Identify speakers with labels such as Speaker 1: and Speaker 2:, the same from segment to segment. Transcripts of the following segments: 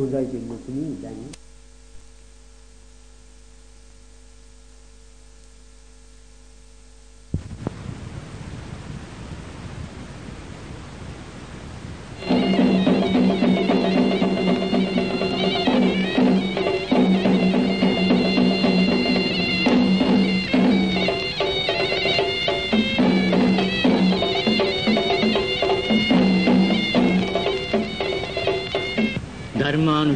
Speaker 1: 혼자 있는 것뿐이 있다니.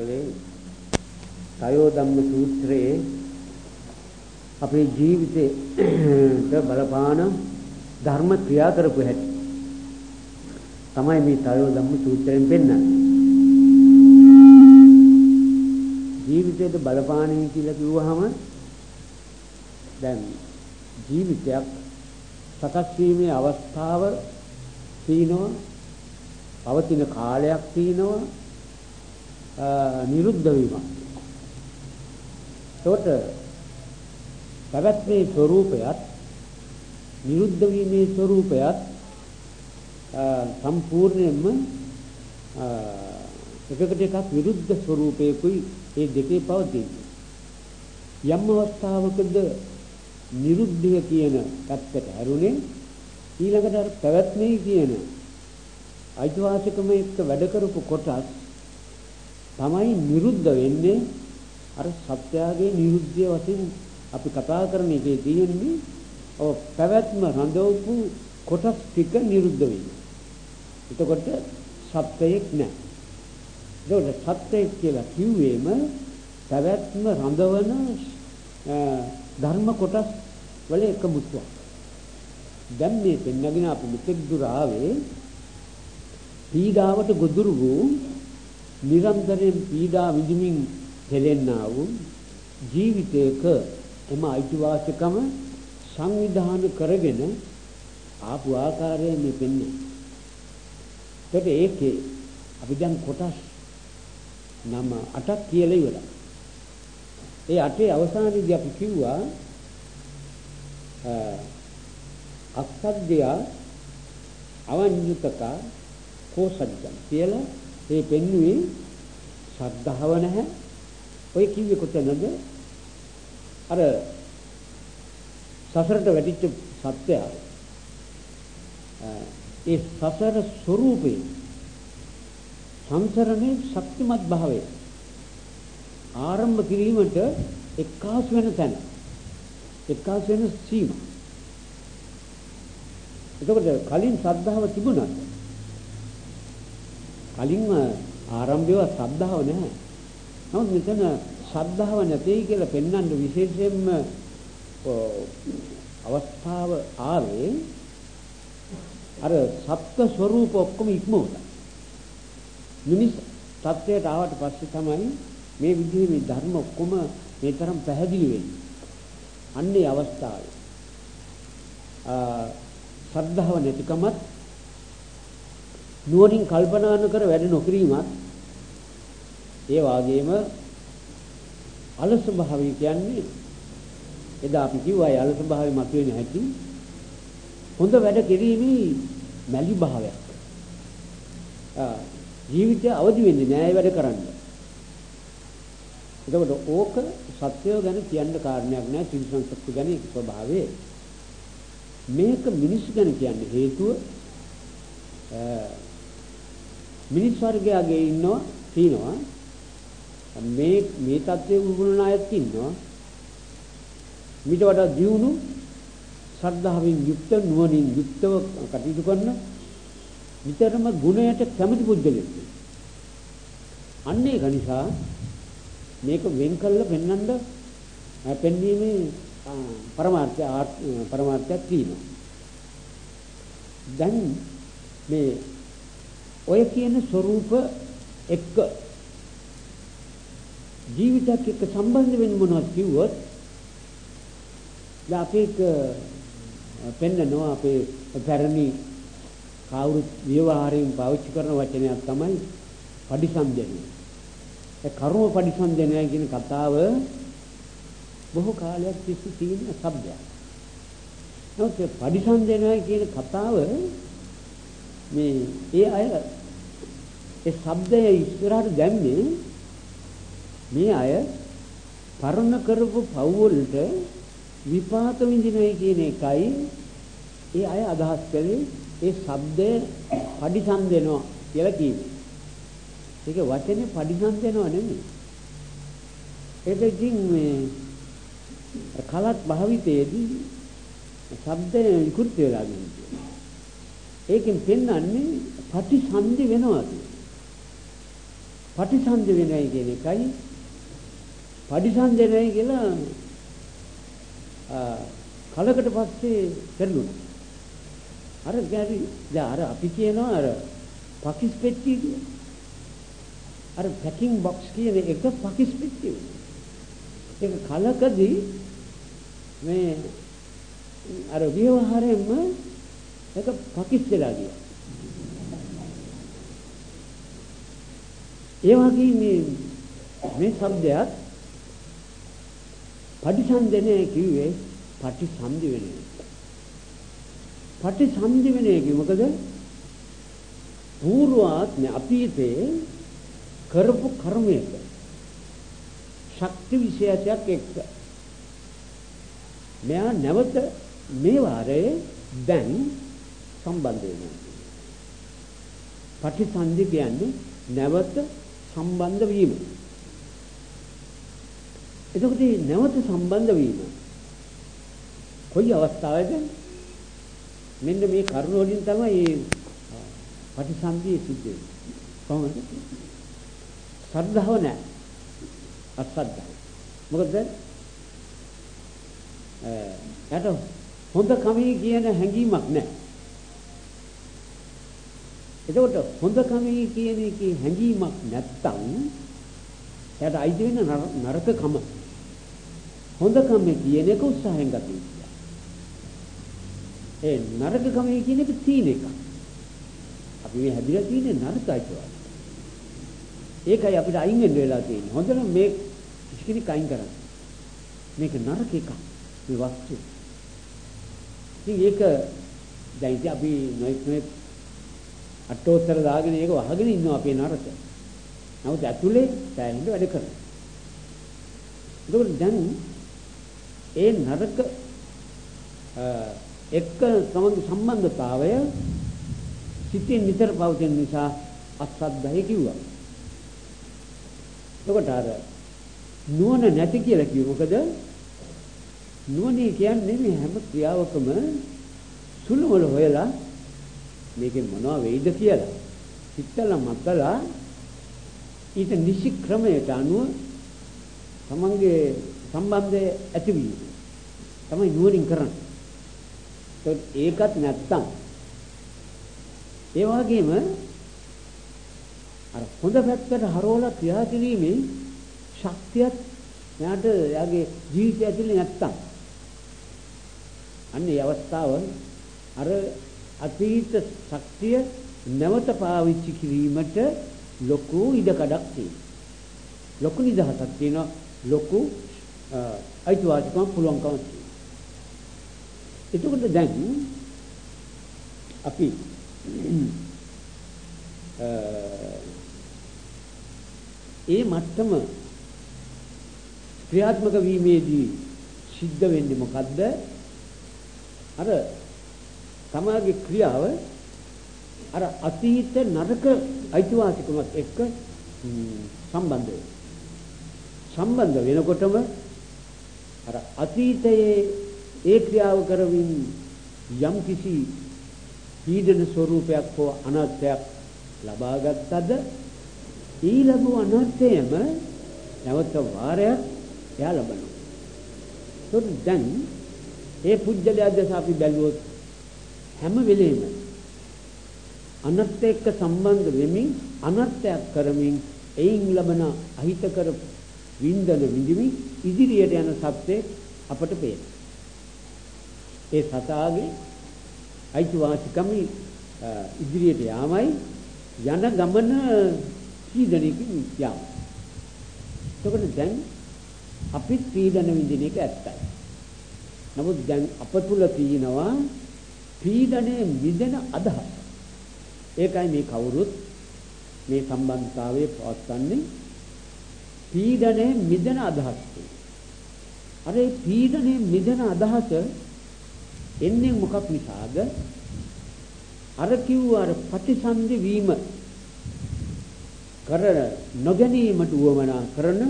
Speaker 1: කළේ තයෝ ධම්ම සූත්‍රයේ අපේ ජීවිතේට බලපාන ධර්ම ක්‍රියා කරපු හැටි. තමයි මේ තයෝ ධම්ම සූත්‍රයෙන් පෙන්වන්නේ ජීවිතයට බලපාණේ කියලා කිව්වහම දැන් ජීවිතයක් සකස් වීමේ අවස්ථාව තියෙනවා පවතින කාලයක් තියෙනවා නිරුද්ධ වීමක්. එතකොට පැවැත්මේ ස්වરૂපයත් නිරුද්ධ වීමේ ස්වરૂපයත් සම්පූර්ණයෙන්ම එකකට එකක් විරුද්ධ ස්වરૂපයකුයි ඒ දෙකේ පවතින්නේ. යම් අවස්ථාවකද නිරුද්ධය කියන පැත්තට හැරුණේ ඊළඟට පැවැත්මේ කියන අයිතිවාසිකම එක්ක වැඩ කරපු කොටස් තමයි නිරුද්ධ වෙන්නේ අර සත්‍යයේ නිරුද්ධය වශයෙන් අපි කතා කරන එකේ තියෙන්නේ ඔව් පැවැත්ම රඳවපු කොටස් ටික නිරුද්ධ වෙනවා. එතකොට සත්‍යයක් නැහැ. ඒකට සත්‍යයක් කියලා කිව්වෙම පැවැත්ම රඳවන ධර්ම කොටස් වල එකමුතුවක්. දැන් මේ පෙන්නගෙන අපි මෙතෙක් දුර ආවේ පීඩාවට ගොදුරු වූ නිරන්තරයෙන් පීඩා විඳිමින් හෙලෙන්නා වූ ජීවිතයක එම අයිතිවාසිකම සංවිධානය කරගෙන ආපු ආකාරය මේ පෙන්නේ. ඒකට ඒකේ අපි දැන් කොටස් නම 8ක් කියලා ඉවරයි. ඒ අටේ අවසානයේදී අපි කිව්වා අක්සද්දය අවඤ්ඤුතක කෝසජ්ජම් කියලා ඒ පෙන්වුවේ ශ්‍රද්ධාව නැහැ. ඔය කිව්වේ කොතනද? අර සසරට වැටිච්ච සත්‍යය. ඒ සසර ස්වરૂපේ සංසරණේ ශක්තිමත් භාවය ආරම්භ කිරීමට එක්කාස් වෙන තැන එක්කාස් වෙන සීමා එතකොට කලින් ශ්‍රද්ධාව තිබුණාද කලින්ම ආරම්භයව ශ්‍රද්ධාව නැහැ. නමුත් මෙතන ශ්‍රද්ධාව නැtei කියලා පෙන්වන්න විශේෂයෙන්ම අවස්ථාව ආවේ අර සත්ත්ව ස්වરૂප ඔක්කොම ඉක්මවලා මිනිස් තත්වයට ආවට පස්සේ තමයි මේ විදිහේ මේ ධර්ම ඔක්කොම මේ තරම් පැහැදිලි වෙන්නේ. අන්නේ අවස්ථාවේ. ආ ශ්‍රද්ධාව නැතිකමත් නුවණින් කල්පනා නොකර වැඩ නොකිරීමත් ඒ වාගේම අලස භාවය කියන්නේ එදා අපි කිව්වා ඒ අලස භාවය මතුවෙන හැටි හොඳ වැඩ කිරීමේ මැලි භාවයක්. ආ ජීවිතය අවදි වෙන්නේ නෑ වැඩ කරන්න. එතකොට ඕක සත්‍යය ගැන කියන්න කාරණයක් නෑ තිරිසන් සත්‍ය ගැන ඒක ස්වභාවය. මේක මිනිස්සු ගැන කියන්නේ හේතුව මිනිස් වර්ගයගේ ඉන්නවා තිනවා මේ මේ தත්ත්වයේ උගුණන අයත් ඉන්නවා මිට වඩා දියුණු ශ්‍රද්ධාවෙන් යුක්ත නුවණින් යුක්තව කටයුතු කරන විතරම ගුණයට කැමති පුද්ගලෙක්. අන්න ඒක නිසා මේක වෙන් කළා පෙන්වන්න පෙන්වීමේ පරමාර්ථය පරමාර්ථයක් තියෙනවා. දැන් මේ ඔය කියන ස්වરૂප එක්ක ජීවිතයක් එක්ක සම්බන්ධ වෙන්න මොනවද කිව්වොත් දැන් අපි පෙන්නනවා අපේ පැරණි කවුරුත් ව්‍යවහාරයෙන් පාවිච්චි කරන වචනයක් තමයි පරිසම්ජනය. ඒ කර්ම පරිසම්ජනය කියන කතාව බොහෝ කාලයක් තිස්සේ තියෙන શબ્දයක්. නමුත් පරිසම්ජනය කියන කතාව මේ ඒ අය ඒ શબ્දය ඉස්සරහට දැම්මේ මේ අය පරණ කරපු පව්වලට විපාක විඳිනවයි කියන එකයි ඒ අය අදහස් කරේ ඒ શબ્දය පරිසම් දෙනවා කියලා කියන්නේ. ඒක වචනේ පරිසම් දෙනවා නෙමෙයි. ඒකකින් මේ කලත් භාවිතයේදී શબ્දය විකෘති වෙලා ගිහින්. ඒකෙන් පෙන්වන්නේ ප්‍රතිසන්දි වෙනවා පටිසන්ධි වෙනයි කියන එකයි පටිසන්ධි වෙනයි කියලා කලකට පස්සේ පෙරළුණා. අර ගැරි දැන් අර අපි කියනවා අර පකිස් පෙට්ටිය කියන. අර පැකින් බොක්ස් කියන එක පකිස් පෙට්ටිය. ඒක කලකදී මේ අර ව්‍යවහාරයෙන්ම ඒක පකිස් වෙලා ගියා. ඒ වගේ මේ මේ શબ્දයක් පටිසන්ධනය කිව්වේ පටිසන්ධි වෙනය. පටිසන්ධි වෙනය කිව්ව මොකද? పూర్වාත්ම අතීතේ කරපු කර්මයක ශක්ති විශේෂයක් එක්ක මෙයා නැවත මේ වාරයේ දැන් සම්බන්ධ වෙනවා. පටිසන්ධි කියන්නේ නැවත සම්බන්ධ වීම. එතකොට නැවත සම්බන්ධ වීම කොයි අවස්ථාවේද මෙන්න මේ කරුණ වලින් තමයි මේ පටිසන්ධිය සිද්ධ වෙන්නේ. කොහොමද? ශ්‍රද්ධාව නැහැ. අශ්‍රද්ධාව. මොකද එයාට හොඳ කමී කියන හැඟීමක් නැහැ. එතකොට හොඳ කමී කියන එකේ හැඟීමක් නැත්තම් එයාට අයිති වෙන නරක කම. හොඳ කම කියන එක උත්සාහයෙන් ගත යුතුයි. ඒ නරක කමී කියන එක තීන එක. අපි මේ හැදිලා තියෙන්නේ නරකයි කියලා. ඒකයි අපිට අයින් වෙන්න වෙලා තියෙන්නේ. හොඳ නම් මේ කිසි කෙනෙක් අයින් කරන්න. මේක නරක එකක්. මේ වස්තු. ඉතින් ඒක දැන් ඉතින් අපි නොයෙක් නොයෙක් අට්ටෝත්තර දාගෙන ඒක වහගෙන ඉන්නවා අපේ නරක. නමුත් ඇතුලේ සෑහෙන වැඩ කරනවා. ඒකෝට දැන් ඒ නරක එක්ක තමන්ගේ සම්බන්ධතාවය සිතින් නිතර පවතින නිසා අසද්දයි කිව්වා. එතකොට අර නුවණ නැති කියලා කිව්ව මොකද? නුවණ කියන්නේ මේ හැම ක්‍රියාවකම සුළුමල හොයලා මේකෙන් මොනව වෙයිද කියලා. හිතලා මතලා ඊට නිසි ක්‍රමයට අනුව තමන්ගේ සම්බන්ධය ඇතිවීම තමයි නුවණින් කරන්නේ. ඒකත් නැත්තම් ඒ වගේම අර හොඳ පැත්තට හරවලා ක්‍රියා කිරීමේ ශක්තියත් එයාට එයාගේ ජීවිතය ඇතුලේ නැත්තම් අන්න ඒ අවස්ථාව අර අතීත ශක්තිය නැවත පාවිච්චි කිරීමට ලොකු ඉඩකඩක් තියෙනවා. ලොකු නිදහසක් තියෙනවා. ලොකු අයිතිවාසිකම් පුළුවන්කම තියෙනවා. එතකොට දැන් අපි ඒ මට්ටම ක්‍රියාත්මක වීමේදී සිද්ධ වෙන්නේ මොකද්ද? අර තමාගේ ක්‍රියාව අර අතීත නරක අයිතිවාසිකමත් එක්ක සම්බන්ධ වෙනවා. සම්බන්ධ වෙනකොටම අර අතීතයේ ඒ ක්‍රියාව කරමින් යම් කිසි පීඩන ස්වરૂපයක් හෝ අනර්ථයක් ලබා ගත්තද ඒ ලැබුව අනර්ථයම නැවත වාරයක් එයා ලබනවා. ඒත් දැන් ඒ පුජ්‍යලයා දැස අපි බැලුවොත් හැම වෙලෙම අනර්ථ එක්ක සම්බන්ධ වෙමින් අනර්ථයක් කරමින් එයින් ලබන අහිතකර වින්දන විඳිමින් ඉදිරියට යන සත්‍යය අපට පේනවා. ඒ සතාගේ අයිතිවාසිකම ඉදිරියට යාමයි යන ගමන පීඩනයකින් යාම. එතකොට දැන් අපි පීඩන විඳින එක ඇත්තයි. නමුත් දැන් අප තුල තියෙනවා පීඩනයේ මිදෙන අදහස. ඒකයි මේ කවුරුත් මේ සම්බන්ධතාවයේ පවත්න්නේ පීඩනයේ මිදෙන අදහස්. අර ඒ පීඩනයේ මිදෙන අදහස එන්නේ මොකක් නිසාද? අර කිව්ව අර ප්‍රතිසන්දි වීම කර නොගැනීමට උවමනා කරන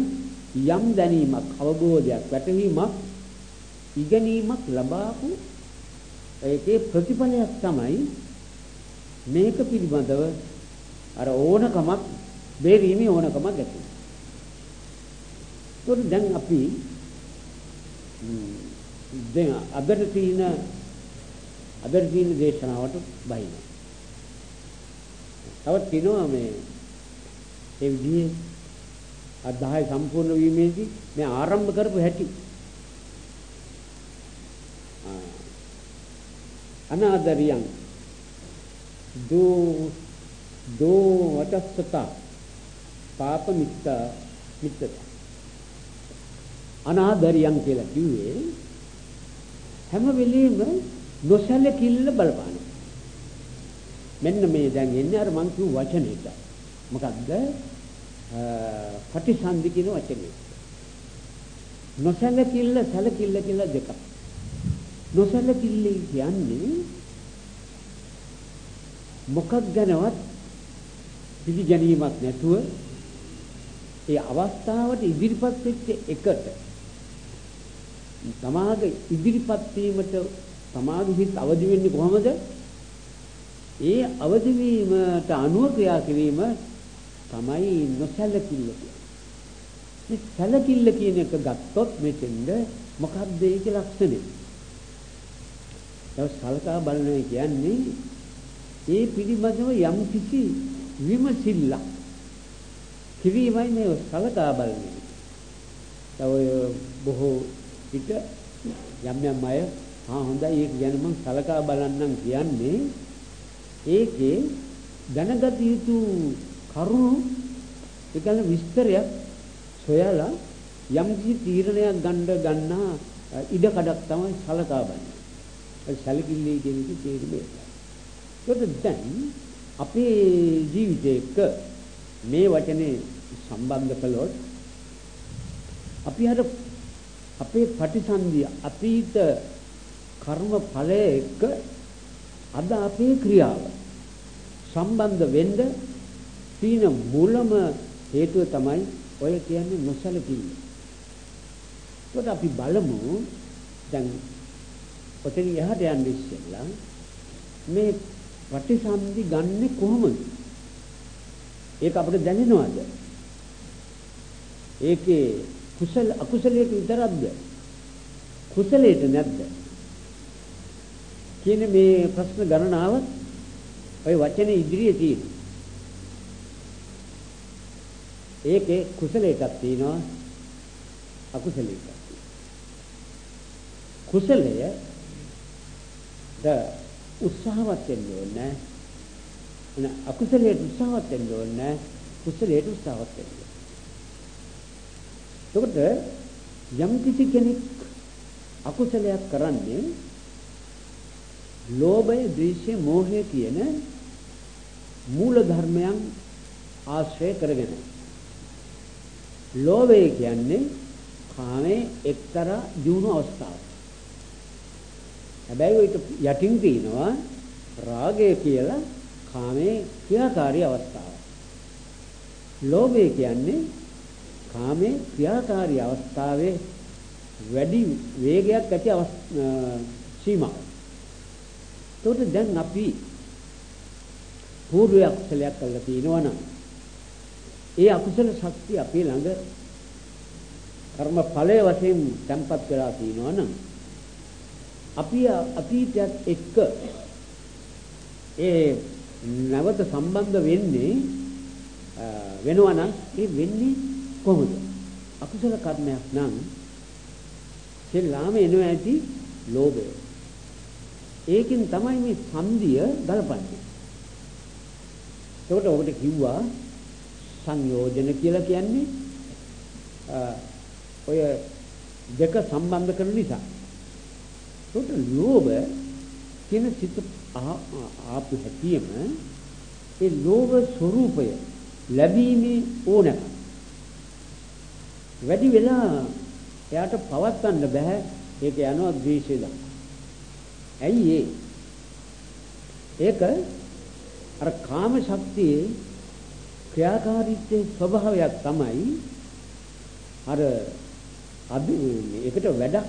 Speaker 1: යම් දැනීමක් අවබෝධයක් වැටහීමක් ඉගෙනීමක් ලබාපු ඒකේ ප්‍රතිඵලයක් තමයි මේක පිළිබඳව අර ඕනකමක් බේරීමේ ඕනකමක් ඇති. ඒත් දැන් අපි දැන් අදට තියෙන අදට තියෙන දේශනාවට බහින. තවත් කියනවා මේ ඒ විදිහේ අදහය සම්පූර්ණ වීමේදී මේ ආරම්භ කරපු හැටි අනාදරියන්. දෝ දෝ වටස්සත. පාප මිත්ත මිත්තත අනාදරියන් කියලා කිව්වේ හැම වෙලෙම නොසැලකිල්ල බලපාන. මෙන්න මේ දැන් එන්නේ අර මං කිව් වචනේට. මොකද්ද? පටිසන්ධි කියන වචනේ. නොසැලකිල්ල සැලකිල්ල කියලා දෙකක්. නොසැලකිල්ල කියන්නේ මොකක් ගැනවත් පිළිගැනීමක් නැතුව ඒ අවස්ථාවට ඉදිරිපත් වෙච්ච එකට තමාගේ ඉදිරිපත් වීමට තමාගේ හිත අවදි වෙන්නේ කොහොමද? ඒ අවදි වීමට අනුව ක්‍රියා කිරීම තමයි නොසැලකිල්ල කියන්නේ. මේ සැලකිල්ල කියන එක ගත්තොත් මෙතෙන්ද මොකක්ද ඒකේ ලක්ෂණය? ඒක සලකා බලනවා කියන්නේ ඒ පිළිබඳව යම් කිසි විමසිල්ලක් කිරීමයි මේ සලකා බලන්නේ. තව බොහෝ විට යම් යම් අය ආ හොඳයි ඒක ගැන මම සලකා බලන්නම් කියන්නේ ඒකේ දැනගත යුතු කරුණු ඒකන විස්තරයක් සොයලා යම් කිසි තීරණයක් ගන්න ගන්නා ඉඩ කඩක් තමයි සලකා බලන්නේ. ඒ සැලකිල්ලේ කියන එක තේරුම ඒකයි. ඒකද දැන් අපේ ජීවිතේක මේ වචනේ සම්බන්ධ කළොත් අපි අර අපේ ප්‍රතිසන්දිය අතීත කර්ම ඵලය එක්ක අද අපේ ක්‍රියාව සම්බන්ධ වෙන්න තියෙන මුලම හේතුව තමයි ඔය කියන්නේ නොසලකීම. ඒකට අපි බලමු දැන් ඔතන එහාට යන්න ඉස්සෙල්ලා මේ ප්‍රතිසන්දි ගන්නෙ කොහොමද? ඒක අපිට දැනෙනවද? ඒකේ කුසල අකුසලයට විතරක්ද? කුසලයට නැද්ද? කියන මේ ප්‍රශ්න ගණනාව ওই වචනේ ඉදිරියේ තියෙන. ඒකේ කුසලයකක් තියෙනවා අකුසලයකක්. කුසලය ද උත්සාහවත් වෙන්න ඕනේ. එන අකුසලයට උත්සාහවත් වෙන්න ඕනේ. කුසලයට උත්සාහවත් වෙන්න. එතකොට යම් කිසි කෙනෙක් අකුසලයක් කරන්නේ ලෝභය, ද්වේෂය, මෝහය කියන මූල ධර්මයන් ආශ්‍රය කරගෙන. ලෝභය කියන්නේ කාමයේ එක්තරා දියුණු අවස්ථාවක්. හැබැයි ඒක යටින් තියෙනවා රාගය කියලා කාමයේ ක්‍රියාකාරී අවස්ථාව. ලෝභය කියන්නේ කාමයේ ක්‍රියාකාරී අවස්ථාවේ වැඩි වේගයක් ඇති සීමාව. ඒකට දැන් අපි පූර්වයක් අකුසලයක් කරලා තිනවා නම් ඒ අකුසල ශක්තිය අපේ ළඟ කර්ම ඵලයේ වශයෙන් තැම්පත් වෙලා තිනවා නම් අපි අතීතයත් එක්ක ඒ නැවත සම්බන්ධ වෙන්නේ වෙනවා නම් ඒ වෙන්නේ කොහොමද? අකුසල කර්මයක් නම් සෙල්ලාම එනවා ඇති ලෝභය. ඒකෙන් තමයි මේ සංදිය ගලපන්නේ. ඒකට ඔබට කිව්වා සංයෝජන කියලා කියන්නේ ඔය දෙක සම්බන්ධ කරන නිසා. ඒකට ලෝභ කියන සිත ආපු හැටියෙම ඒ ලෝභ ස්වરૂපය ලැබීමේ ඕනකම වැඩි වෙලා එයාට පවත්වන්න බෑ ඒක යනවා ද්වේෂය දක්වා. ඇයි ඒ? ඒක අර කාම ශක්තියේ ක්‍රියාකාරීත්වයේ ස්වභාවයක් තමයි අර අදි ඒකට වැඩක්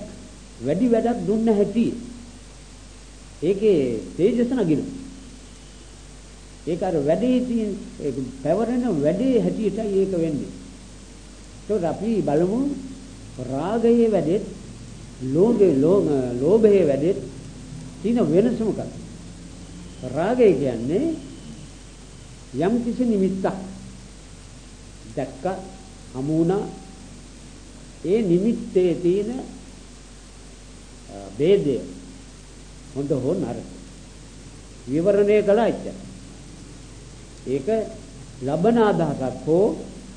Speaker 1: වැඩි වැඩක් දුන්න හැටි. ඒකේ තේජස නගින ඒක අර වැඩේ තියෙන ඒක පැවරෙන වැඩේ හැටියටයි ඒක වෙන්නේ. ඒකට අපි බලමු රාගයේ වැඩෙත් ලෝභයේ ලෝභයේ වැඩෙත් තියෙන වෙනස මොකක්ද? රාගය කියන්නේ යම් කිසි නිමිත්තක් දැක්ක හමුණා ඒ නිමිත්තේ තියෙන ભેදය හොඳ හෝ නරක විවරණය කළා ඉච්චා. ඒක ලබන අදහසක් හෝ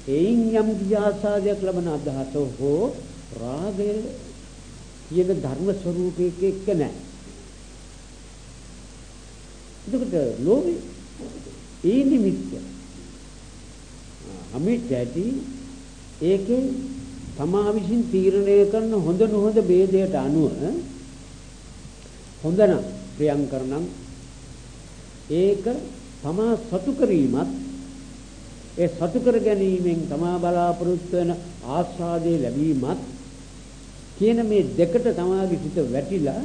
Speaker 1: එයින් යම් ආසාදයක් ලබන අදහස හෝ රාගය කියන ධර්ම ස්වરૂපයක එක්ක නැහැ. එතකොට ලෝභය ඒ නිමිත්ත. අමිත ඇති ඒකේ තමා විසින් තීරණය කරන හොඳ නොහොඳ ભેදයට අනුව හොඳ නම් ප්‍රියංකරණම් ඒක තමා සතු කිරීමත් ඒ සතු කර ගැනීමෙන් තමා බලාපොරොත්තු වෙන ආස්වාදයේ ලැබීමත් කියන මේ දෙකට තමාගේ සිත වැටිලා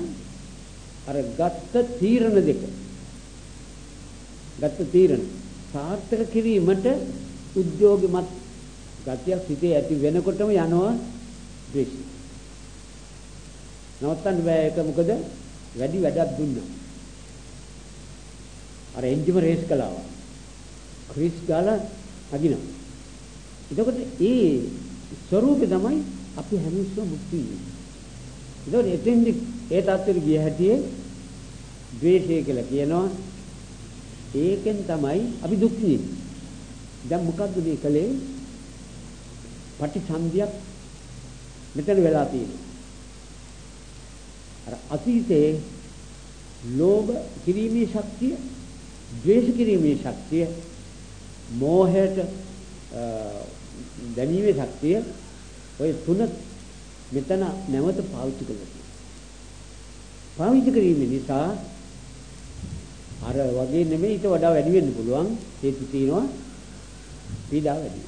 Speaker 1: අර ගත්ත තීරණ දෙක ගත්ත තීරණ සාර්ථක කිරීමට උද්‍යෝගිමත් ගතියක් සිටේ ඇති වෙනකොටම යනවා ද්වේෂය. නවත්තන්න බෑ ඒක මොකද වැඩි වැඩක් දුන්නා. අර එන්ජිම රේස් කළා. ක්‍රිස් ගාලා අගිනවා. එතකොට ඒ ස්වરૂපය තමයි අපි හැමිස්සම මුක්ති වෙන්නේ. ඒතකොට එතෙන්දි ඒ තත්ත්වෙට ගිය හැටියේ ද්වේෂය කියලා කියනවා ඒකෙන් තමයි අපි දුක් විඳින්නේ. දැන් මොකද්ද මේ කලේ? පටිසන්ධියක් මෙතන වෙලා තියෙනවා. අර අතීතේ ලෝභ කිරීමේ ශක්තිය, ද්වේෂ කිරීමේ ශක්තිය, මෝහයට දැනීමේ ශක්තිය ඔය තුන මෙතන නැවත පාවිච්චි කළා. පාවිච්චි කිරීම නිසා අර වගේ නෙමෙයි ඊට වඩා වැඩි වෙන්න පුළුවන් හේතු තියෙනවා පීඩා වැඩි.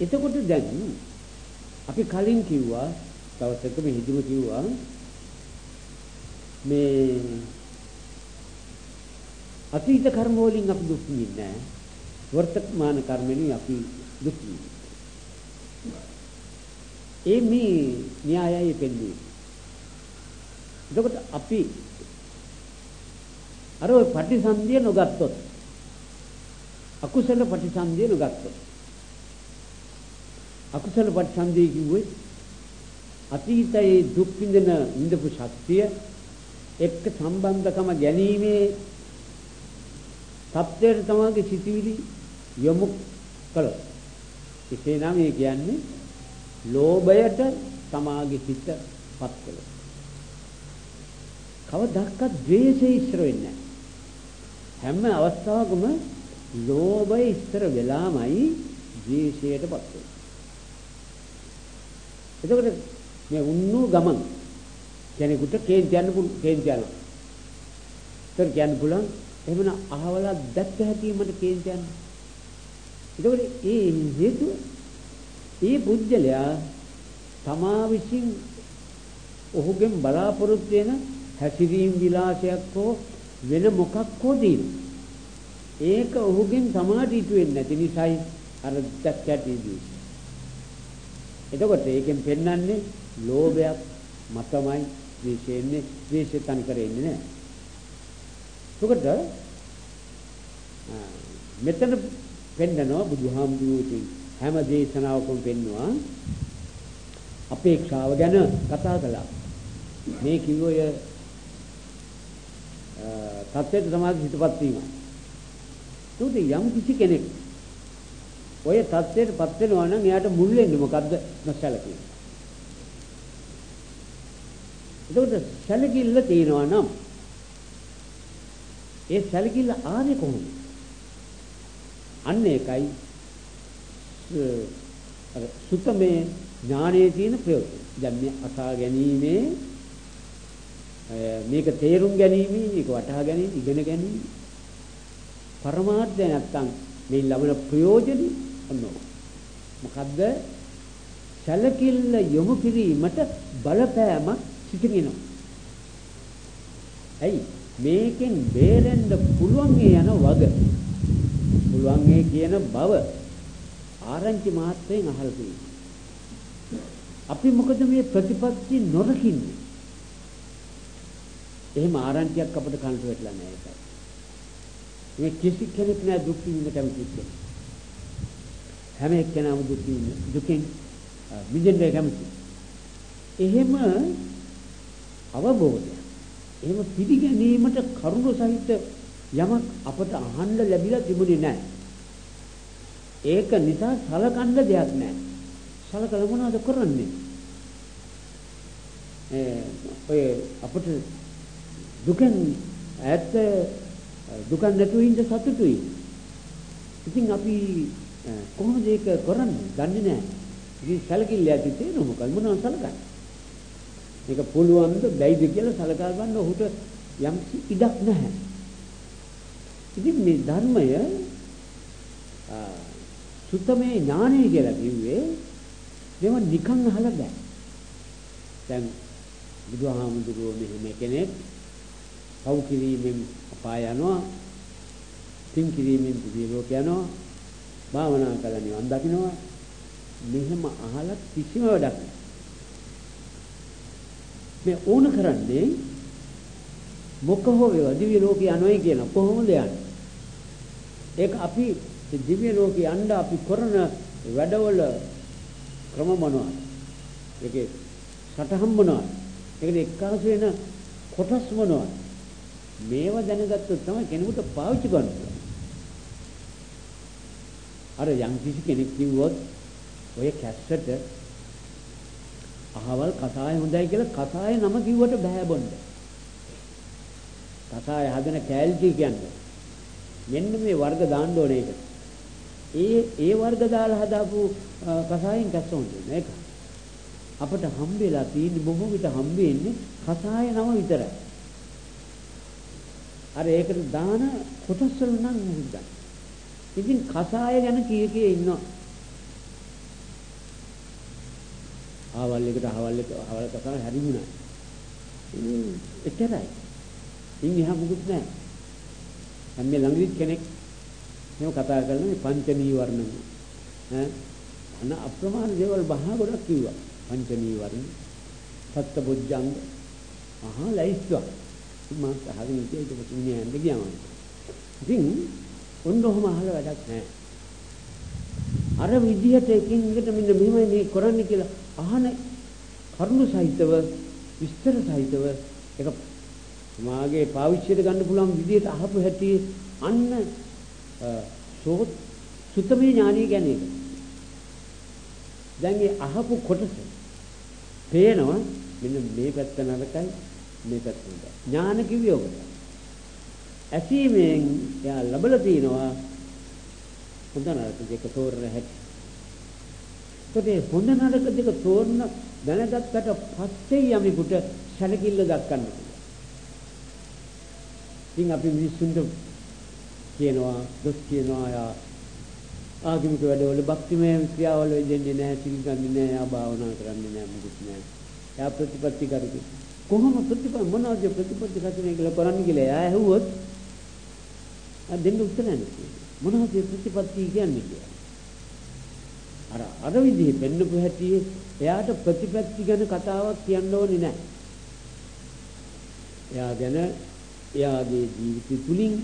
Speaker 1: එතකොට දැන් අපි කලින් කිව්වා දවසක මෙහිදීම කිව්වා මේ අතීත කර්ම වලින් අපි දුක් විඳින්නේ නැහැ. වර්තමාන කර්මෙනි අපි දුක් ඒ මේ න්‍යායයි පෙන්වන්නේ. එතකොට අපි අර ওই පටිසන්ධිය නොගත්තොත් අකුසල පටිසන්ධිය නොගත්තොත් අකුසල පටිසන්ධිය කිව්වේ අතීතයේ දුක් විඳින විඳපු ශක්තිය එක්ක සම්බන්ධකම ගැනීමේ තත්ත්වයට තමයි සිටිවිලි යොමු කළොත්. එසේ නම් ඒ කියන්නේ ලෝභයට සමාගේ සිතපත් කළොත්. කවදාවත් ද්වේෂය ඉස්සර වෙන්නේ නැහැ. හැම අවස්ථාවකම ලෝභය ඉස්සර වෙලාමයි ද්වේෂයටපත් වෙන්නේ. එතකොට මේ උන්නු ගමන් කෙනෙකුට කේන්ති යන්න පුළුවන් කේන්ති යනවා. ඒතර කියන්න පුළුවන් එහෙමන අහවලා දැක්ක හැටි මට කේන්ති යන්න. එතකොට ඒ හේතුව ඒ පුජ්‍යලයා තමා විසින් ඔහුගෙන් බලාපොරොත්තු වෙන හැසිරීම් විලාසයක් හෝ වෙන මොකක් හෝ දිනවා. ඒක ඔහුගෙන් සමාධිය ඉතු වෙන්නේ නැති නිසායි අර දැක්කටදී. එතකොට ඒකෙන් පෙන්වන්නේ ලෝභයක් මතමයි ද්වේෂයෙන්නේ ද්වේෂය තනි කරෙන්නේ නැහැ. එතකොට මෙතන පෙන්නනවා බුදුහාමුදුරුවෝ හැම දේශනාවකම පෙන්නවා අපේක්ෂාව ගැන කතා කළා. මේ කිව්වය තත්ත්වයට සමාජ හිතපත් වීම. උදේ යම් කිසි කෙනෙක් ඔය தත්ත්වයටපත් වෙනවා නම් එයාට මුල් වෙන්නේ මොකද්ද? නොසැලකීම. එතකොට සැලකිල්ල තියෙනවා නම් ඒ සැලකිල්ල ආවේ කොහොමද? අන්න ඒකයි අර සුතමේ ඥානයේ තියෙන ප්‍රයෝජන. දැන් මේ අසා ගැනීමේ මේක තේරුම් ගැනීම, මේක වටහා ගැනීම, ඉගෙන ගැනීම පරමාර්ථය නැත්තම් මේ ලබන ප්‍රයෝජනෙ ඔන්නෝ. මොකද්ද? සැලකිල්ල යොමු කිරීමට බලපෑමක් සිටිනවා. ඇයි? මේකෙන් බේරෙන්න පුළුවන් යන වග. පුළුවන් කියන බව ආරංචි මාත්‍රයෙන් අහලා තියෙනවා. අපි මොකද මේ ප්‍රතිපත්ති නොරකින්නේ? එහෙම ආරංචියක් අපිට කනට වැටලා නැහැ ඒකයි. මේ කිසි කෙනෙක් නෑ දුක් විඳින්න කැමති කෙනෙක්. හැම එක්කෙනාම දුක් විඳින්න දුකෙන් මිදෙන්න කැමති. එහෙම අවබෝධය. එහෙම පිළිගැනීමට කරුණ සහිත යමක් අපට අහන්න ලැබිලා තිබුණේ නැහැ. ඒක නිසා සලකන්න දෙයක් නැහැ. සලකලා මොනවද කරන්නේ? ඔය අපට දුකෙන් ඈත් දුක නැතුව ඉඳ සතුටුයි. ඉතින් අපි කොහොමද ඒක කරන්නේ? දන්නේ නැහැ. ඉතින් සැලකිල්ල ඇති තේරුම මොකක්ද මොනවද සලකන්නේ? මේක පුළුවන්ද බැයිද කියලා සලකා ගන්න ඔහුට යම් ඉඩක් නැහැ. ඉතින් මේ ධර්මය සුත්තමේ ඥානය කියලා කිව්වේ මේව නිකන් අහලා බෑ. දැන් බුදුහාමුදුරුවෝ මෙහෙම කෙනෙක් පව් කිරීමෙන් අපාය යනවා පින් කිරීමෙන් දිව්‍ය ලෝක යනවා භාවනා කළා නිවන් දකින්නවා මෙහෙම අහලා කිසිම වැඩක් නැහැ මේ ඕන කරන්නේ මොක හෝ වේවා දිව්‍ය ලෝකේ යනවයි කියන කොහොමද යන්නේ? ඒක අපි දිව්‍ය ලෝකේ යන්න අපි කරන වැඩවල ක්‍රම මොනවද? ඒකේ සටහන් මොනවද? ඒකේ එක්කාසු වෙන කොටස් මොනවද? මේව දැනගත්තොත් තමයි කෙනෙකුට පාවිච්චි කරන්න පුළුවන්. අර යම් කිසි කෙනෙක් කිව්වොත් ඔය කැස්සට අහවල් කසාය හොඳයි කියලා කසාය නම කිව්වට බෑ බොන්න. කසාය හදන කැල්ටි කියන්නේ. මෙන්න මේ වර්ග දාන්න ඕනේ ඒක. ඒ ඒ වර්ග දාලා හදාපු කසායෙන් කැස්ස හොඳයි නේද? අපිට හම්බෙලා තියෙන බොහෝ විට හම්බෙන්නේ කසාය නම විතරයි. අර ඒකට දාන කොටස් වල නම් මුද්දා. ඉතින් කසාය ගැන කී කී ඉන්නවා. ආවල් එකට ආවල් එක ආවල් කසාය හරිුණා. ඉතින් එච්චරයි. ඉන් එහා මුකුත් නැහැ. දැන් මේ ළඟදි කෙනෙක් එහෙම කතා කරන මේ පංච නීවරණ ඈ අන අප්‍රමාණ දේවල් බහා ගොඩක් කිව්වා. පංච නීවරණ සත්බුද්ධංග අහා ලයිස්තුවා මම අහගෙන ඉතින් ඒක පුණ්‍ය යන්න ගියාම. ඉතින් ඔන්න ඔහම අහලා වැඩක් නැහැ. අර විදිහට එකින් එකට මෙන්න මෙහෙමයි මේ කරන්නේ කියලා අහන කරුණු සහිතව විස්තර සහිතව ඒක මාගේ පාවිච්චියට ගන්න පුළුවන් විදිහට අහපු හැටි අන්න සෝත් සුතමේ ඥානිය කියන්නේ ඒක. දැන් මේ අහපු කොටස පේනවා මෙන්න මේ පැත්ත නරකයි මේ පැත්ත හොඳයි. ඥාන කිව්වේ ඔකට. ඇසීමෙන් එයා ලබලා තිනවා හොඳ නරක දෙක තෝරන හැටි. ඒකේ හොඳ නරක දෙක තෝරන දැනගත්තට පස්සේ යමෙකුට සැලකිල්ල දක්වන්න පුළුවන්. ඉතින් අපි මිනිස්සුන්ට කියනවා දොස් කියනවා යා ආගමික වැඩවල භක්තිමය ක්‍රියාවල යෙදෙන්නේ නැහැ සිල් ගන්නේ නැහැ ආ භාවනා කරන්නේ නැහැ මොකුත් නැහැ එයා ප්‍රතිපත්ති කරුක. කොහොම ප්‍රතිපත්ති මොනවද ප්‍රතිපත්ති කසනේ කියලා කරන්නේ කියලා එයා ඇහුවොත් ආ දෙන්න උත්තර නැහැ. මොනවද ප්‍රතිපත්ති කියන්නේ කියලා. අර අර විදිහේ පෙන්නපු හැටි එයාට ප්‍රතිපත්ති ගැන කතාවක් කියන්න ඕනේ නැහැ. එයා ගැන එයාගේ ජීවිතය තුලින්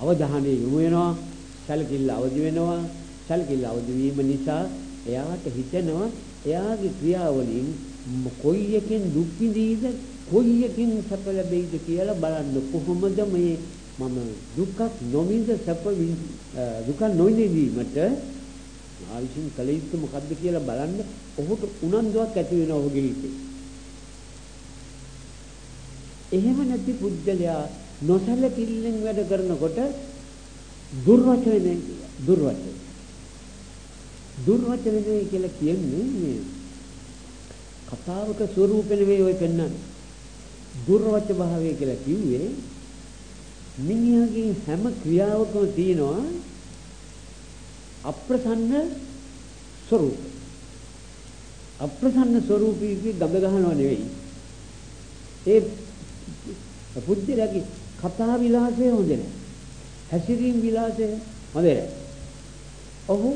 Speaker 1: අවධානය යොමු වෙනවා, සැලකිල්ල අවදි වෙනවා, සැලකිල්ල අවදි වීම නිසා එයාට හිතෙනවා එයාගේ ක්‍රියාවලින් කොයි එකෙන් දුක් විඳීද කොයි එකෙන් සැප ලැබෙයිද කියලා බලන්න කොහොමද මේ මම දුක්ක් නොවිඳ සැප දුක නොවිඳීමට ආවිසින් කල යුත්තේ මොකද්ද කියලා බලන්න ඔහුට උනන්දුවක් ඇති වෙනවා ඔහුගේ හිතේ. එහෙම නැති පුජ්‍යලයා නොසලකිල්ලෙන් වැඩ කරනකොට දුර්වචනේ දුර්වචන දුර්වචනේ කියලා කියන්නේ මේ කතාවක ස්වරූපෙ නෙවෙයි ඔය පෙන්වන්නේ. දුර්වච භාවය කියලා කිව්වේ මිනිහගේ හැම ක්‍රියාවකම තියෙනවා අප්‍රසන්න ස්වરૂප. අප්‍රසන්න ස්වરૂපී ගඳ ගහනව නෙවෙයි. ඒ පුද්ගලයාගේ කතා විලාසය හොඳ නැහැ. හැසිරීම විලාසය හොඳ නැහැ. ඔහු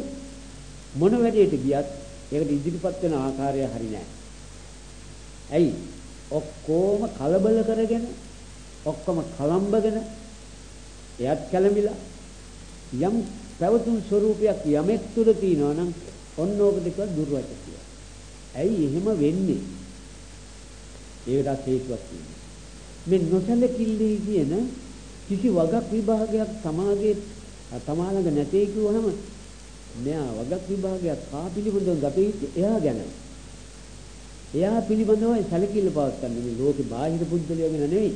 Speaker 1: මොන වැඩේට ගියත් ඒකට ඉදිරිපත් වෙන ආකාරය හරි නැහැ. ඇයි? ඔක්කොම කලබල කරගෙන ඔක්කොම කලම්බගෙන එයත් කැළඹිලා යම් පැවතුම් ස්වરૂපයක් යමෙක් තුල තියෙනවා නම් ඔන්න ඕකට කියව දුර්වච කියලා. ඇයි එහෙම වෙන්නේ? ඒකට හේතුවක් තියෙනවා. මේ නොසලකිල්ලේ කියන කිසි වගක් විභාගයක් සමාජයේ තමා ළඟ නැtei කිව්වහම මෙයා වගක් විභාගයක් කා පිළිබඳව ගත යුත්තේ එයා ගැන. එයා පිළිබඳව සැලකිල්ල පවත්න්නේ මේ ලෝකේ බාහිර පුද්ගලයෝ ගැන නෙවෙයි.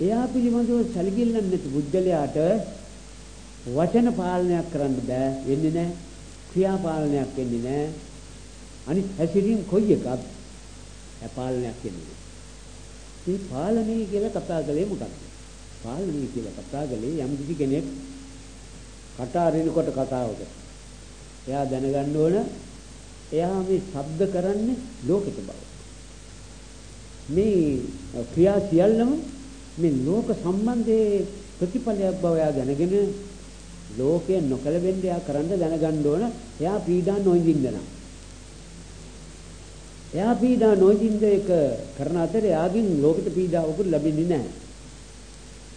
Speaker 1: එයා පිළිබඳව සැලකිල්ල නැති පුද්ගලයාට වචන පාලනයක් කරන්න බෑ වෙන්නේ නැහැ. ක්‍රියා පාලනයක් වෙන්නේ නැහැ. අනිත් හැසිරීම කොයි එකක් පාලනයක් වෙන්නේ මේ පාලනය කියලා කතා කළේ මොකක්ද? පාලනය කියලා කතා කළේ යම් කිසි කෙනෙක් කට අරිනකොට කතාවක. එයා දැනගන්න ඕන එයා මේ ශබ්ද කරන්නේ ලෝකෙට බව. මේ ක්‍රියා සියල්ලම මේ ලෝක සම්බන්ධයේ ප්‍රතිඵලයක් බව එයා දැනගෙන ලෝකය නොකල වෙන්න එයා කරන්න දැනගන්න ඕන. එයා පීඩා නොවිඳින්න නම් එයා පීඩා නොවිඳින්න එක කරන අතර එයාගෙන් ලෝකෙට පීඩාවකුත් ලැබෙන්නේ නැහැ.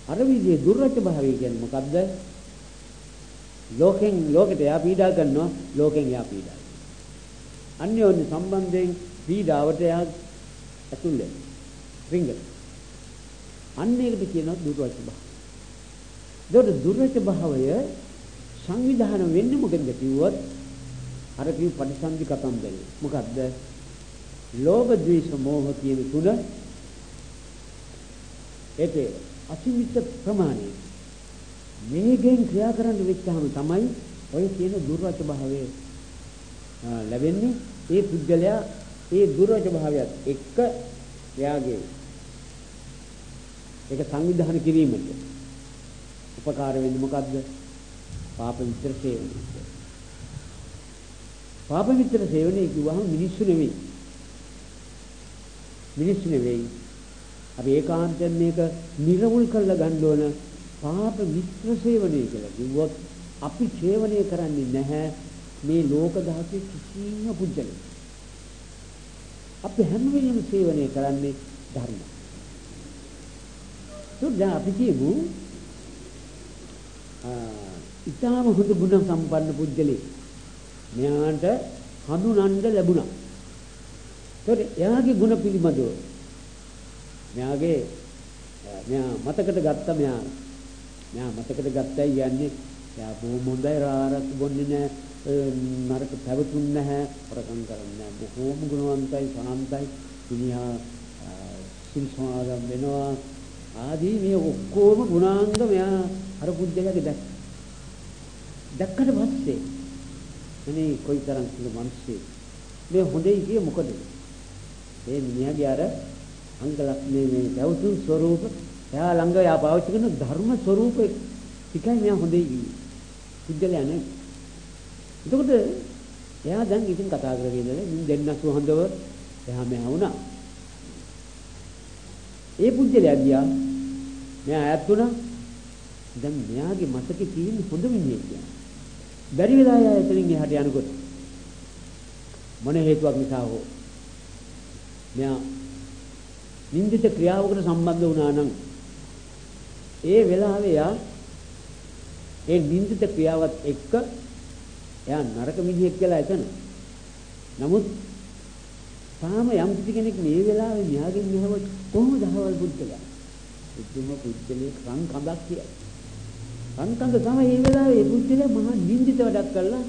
Speaker 1: අර විදිහේ දුර්වච භාවය කියන්නේ මොකද්ද? ලෝකෙන් ලෝකෙට එයා පීඩා කරනවා ලෝකෙන් එයා පීඩා අන්‍යෝන්‍ය සම්බන්ධයෙන් පීඩාවට එයා ඇතුල් වෙනවා. රිංගන. අන්න ඒකට කියනවා දුර්වච භාවය. ඒකට දුර්වච භාවය සංවිධානය වෙන්නේ මොකෙන්ද කිව්වොත් අර කිව් පටිසන්ධි කතන්දරේ. මොකද්ද? ලෝභ ද්වේෂ මෝහ කියන තුන ඒකේ අසීමිත ප්‍රමාණය මේකෙන් ක්‍රියා කරන්න වෙච්චාම තමයි ඔය කියන දුර්වච භාවය ලැබෙන්නේ ඒ පුද්ගලයා ඒ දුර්වච භාවයත් එක්ක එයාගේ ඒක සංවිධානය කිරීමට උපකාර වෙන්නේ මොකද්ද? පාප මිත්‍ර සේවනය. පාප මිත්‍ර සේවනය කිව්වහම මිනිස්සු නෙවෙයි. මිනිස්සු නෙවෙයි. අපි ඒකාන්තයෙන් මේක නිර්වුල් කරලා ගන්න ඕන පාප මිත්‍ර සේවනය කියලා කිව්වොත් අපි සේවනය කරන්නේ නැහැ මේ ලෝක ධාතුවේ කිසිම පුජ්‍යලෙ. අපි හැම වෙලෙම සේවනය කරන්නේ ධර්ම. සුද්ධ අපි කියමු ඉතාම හොඳ ගුණ සම්පන්න පුද්ගලෙක්. මෙයාට හඳුනන්න ලැබුණා. ඒතකොට එයාගේ ගුණ පිළිබඳව මෙයාගේ මෙයා මතකට ගත්ත මෙයා මෙයා මතකට ගත්තයි කියන්නේ එයා බොහොම හොඳයි රාරක් බොන්නේ නැහැ නරක පැවතුන් නැහැ හොරකම් කරන්නේ නැහැ බොහොම ගුණවන්තයි සාන්තයි මිනිහා සිල් සමාදන් වෙනවා ආදී මේ ඔක්කොම ගුණාංග මෙයා අර පුද්ගලයාගේ දැක්ක. දැක්කට පස්සේ අනේ කොයිතරම් සුළු මිනිස්සෙක්. මේ හොඳයි කියේ මොකද? මේ මිනිහාගේ අර අංග ලක්ෂණේ මේ දවතුන් ස්වરૂප එයා ළඟ යා පාවිච්චි කරන ධර්ම ස්වરૂප ටිකයි මෙයා හොඳයි කියේ. පුද්ගලයා නේ. එතකොට එයා දැන් ඉතින් කතා කරගෙන ඉඳලා මින් දෙන්නසු හොඳව එහා මෙහා වුණා. ඒ පුජ්‍යලයා ගියා. මෙයා ඈත් වුණා. දැන් මෙයාගේ මතකේ තියෙන හොඳ මිනිහෙක් කියලා. බැරි වෙලා යා එතනින් එහාට යනකොට මොන හේතුවක් නිසා හෝ මෙයා නින්දිත ක්‍රියාවකට සම්බන්ධ වුණා නම් ඒ වෙලාවේ යා ඒ නින්දිත ක්‍රියාවත් එක්ක එයා නරක මිනිහෙක් කියලා එතන. නමුත් තාම යම් කිසි කෙනෙක් මේ වෙලාවේ මෙයාගෙන් මෙහව කොහොමද අහවල් පුද්ගලයා? උතුම පුද්ගලයෙක් රන් කඳක් කියලා. රන් කඳ තමයි මේ වෙලාවේ මේ පුද්ගලයා මහා නින්දිත වැඩක් කළා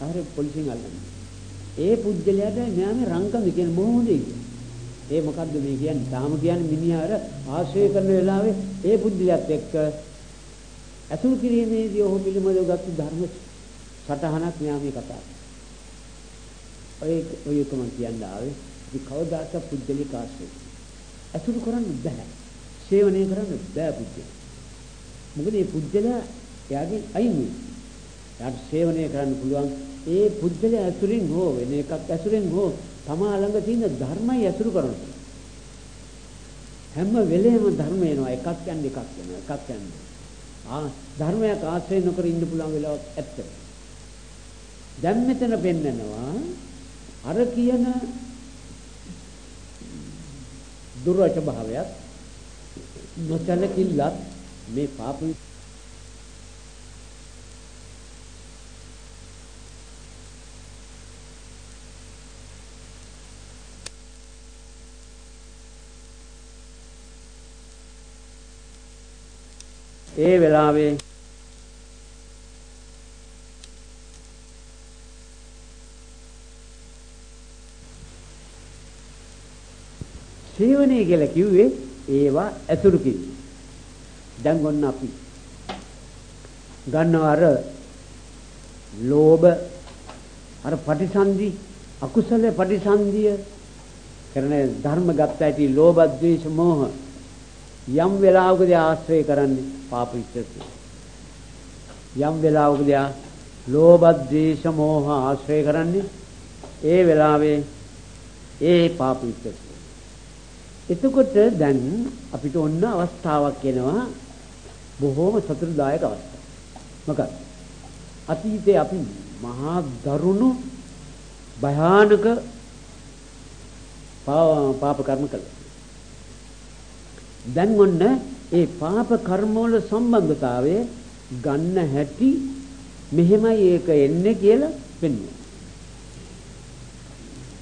Speaker 1: අර පොලිසියෙන් අල්ලන්නේ. ඒ පුද්ගලයාට මෙයාම රන් කඳ කියන මොහොතේ ඒ මොකද්ද මේ කියන්නේ? තාම කියන්නේ මිනිහා අර ආශ්‍රය කරන වෙලාවේ ඒ පුද්ගලයාත් එක්ක අසුරු කිරීමේදී ඔහු පිළිමදව ගත්ත ධර්ම සටහනක් මෙයා මේ කතා ඔය ඔය එකම කියන්න ආවේ. ඉතින් කවදාක පුද්ගලික ආශ්‍රය. අසුරු කරන්න බෑ. සේවනය කරන්න බෑ පුද්ගල මොකද මේ පුද්ගලයා එයාගේ අයින් වෙයි. එයාට සේවනය කරන්න පුළුවන්. ඒ පුද්ගලයා ඇසුරින් හෝ වෙන එකක් ඇසුරින් හෝ තමා ළඟ තියෙන ධර්මයි ඇසුරු කරනවා හැම වෙලේම ධර්ම එනවා. එකක් යන්නේ එකක් වෙනවා. එකක් යන්නේ ආ ධර්මයක් ආශ්‍රය නොකර ඉන්න පුළුවන් වෙලාවක් ඇත්ත. දැන් මෙතන පෙන්නනවා අර කියන දුර්වච භාවයක් නොසලකිල්ලත් මේ පාප ඒ වෙලාවේ සේවනය කියලා කිව්වේ ඒවා ඇසුරු කිරීම. දැන් ඔන්න අපි ගන්නවා අර ලෝභ අර පටිසන්ධි අකුසල පටිසන්ධිය කරන ධර්ම ගත්ත ඇති ලෝභ ද්වේෂ මෝහ යම් වෙලාවකදී ආශ්‍රය කරන්නේ පාප විච්ඡේදය. යම් වෙලාවකදී ආ ලෝභ ද්වේෂ මෝහ ආශ්‍රය කරන්නේ ඒ වෙලාවේ ඒ පාප විච්ඡේදය. එතකොට දැන් අපිට ඔන්න අවස්ථාවක් එනවා බොහෝම සතුටුදායක අවස්ථාවක්. මොකද අතීතයේ අපි මහා දරුණු භයානක පාප කර්ම කළා. දැන් ඔන්න ඒ පාප කර්ම වල සම්බන්ධතාවය ගන්න හැටි මෙහෙමයි ඒක එන්නේ කියලා පෙන්වනවා.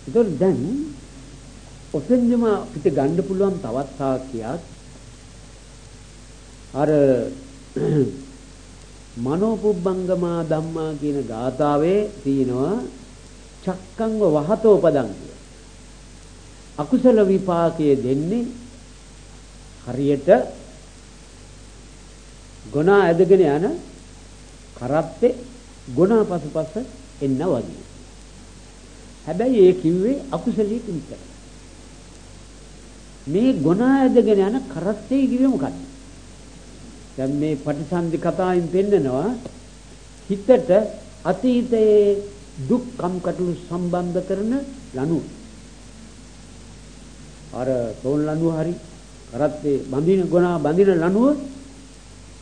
Speaker 1: ඒතකොට දැන් ඔතෙන්දිම අපිට ගන්න පුළුවන් තවත් සාක්ෂියක් අර මනෝපුබ්බංගමා ධම්මා කියන ගාථාවේ තියෙනවා චක්කංව වහතෝ පදං අකුසල විපාකයේ දෙන්නේ හරියට ගුණා ඇදගෙන යන කරත්තේ ගුණා පසුපස එන්න වගේ. හැබැයි ඒ කිව්වේ අකුසලයේ විතර. මේ ගුණා ඇදගෙන යන කරත්තේ කිව්වේ මොකක්ද? දැන් මේ පටිසන්ධි කතාවෙන් පෙන්නනවා හිතට අතීතයේ දුක් කම්කටොළු සම්බන්ධ කරන ලනු. අර තෝන් ලනු හරි කරත්තේ බඳින ගුණා බඳින ලනුව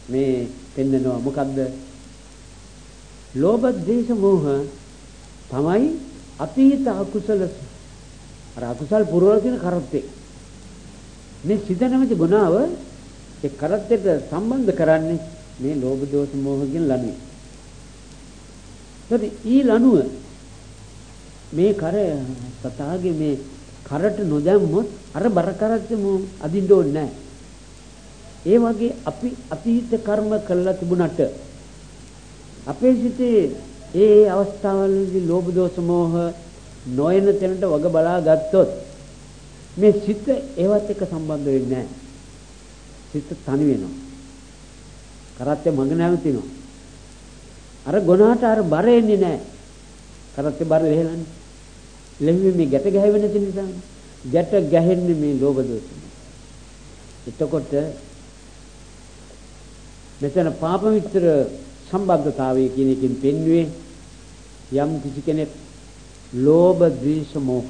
Speaker 1: මේ පෙන්නනවා මොකද්ද? ලෝභ ද්වේෂ මෝහ තමයි අතීත අකුසල අර අකුසල් පුරවල තියෙන කරත්තේ. මේ සිත නැමැති ගුණාව ඒ කරත්තේට සම්බන්ධ කරන්නේ මේ ලෝභ දෝෂ මෝහ කියන ලණුවේ. ඒත් ඊ ලණුව මේ කර සතාගේ මේ කරට නොදැම්මොත් අර බර කරත්තෙම අදින්න ඕනේ නැහැ. ඒ වගේ අපි අතීත කර්ම කළා තිබුණට අපේ සිතේ ඒ අවස්ථාවලදී ලෝභ දෝෂ මෝහ නොයන තැනට වග බලා ගත්තොත් මේ සිත ඒවත් එක්ක සම්බන්ධ වෙන්නේ නැහැ. සිත තනි වෙනවා. කරත්තේ මඟ නැවතිනවා. අර ගොනාට අර බර එන්නේ නැහැ. කරත්තේ බර ලෙහෙලන්නේ. ලෙහුවේ මේ ගැට ගැහෙන්නේ නැති නිසා. ගැට ගැහෙන්නේ මේ ලෝභ දෝෂ. එතකොට මෙතන පාප මිත්‍ර සම්බන්ධතාවය කියන එකෙන් පෙන්වුවේ යම් කිසි කෙනෙක් ලෝභ ද්වේෂ මෝහ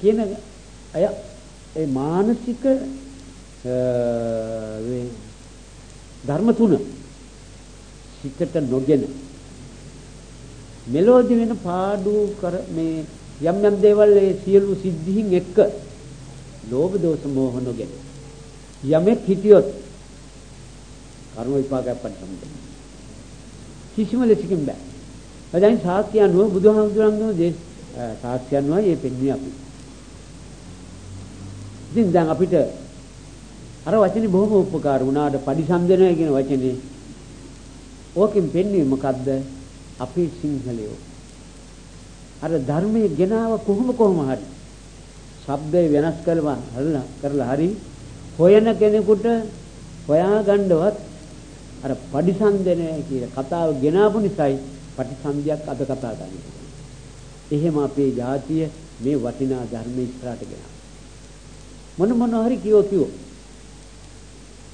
Speaker 1: කියන අය ඒ මානසික ධර්ම තුන සිතට නොගෙන මෙලෝදි වෙන පාඩු කර මේ යම් යම් දේවල් ඒ සියලු සිද්ධීන් එක්ක ලෝභ දෝෂ මෝහ නොගෙන යමෙක් හිටියොත් කර්ම විපාකයක් පටන් කිසිම ලෙසකින් බෑ. එදායින් සාක්ෂි අනුව බුදුහාමුදුරන්ගේ දේ සාක්ෂි අනුව මේ පෙන්වන්නේ අපි. ඉතින් දැන් අපිට අර වචනේ බොහොම උපකාර වුණාට පරිසම්දනය කියන වචනේ ඕකෙන් පෙන්වන්නේ මොකද්ද? අපේ සිංහලයෝ. අර ධර්මයේ ගෙනාව කොහොම කොහොම හරි. ශබ්දය වෙනස් කරලා කරලා හරි හොයන කෙනෙකුට හොයාගන්නවත් අර පරිසම්දනය කියන කතාව ගෙනාවු නිසායි පටිසන්ධියක් අද කතා කරන්නේ. එහෙම අපේ ජාතිය මේ වටිනා ධර්ම ඉස්සරහට ගෙනා. මොන මොන හරි කියෝ කියෝ.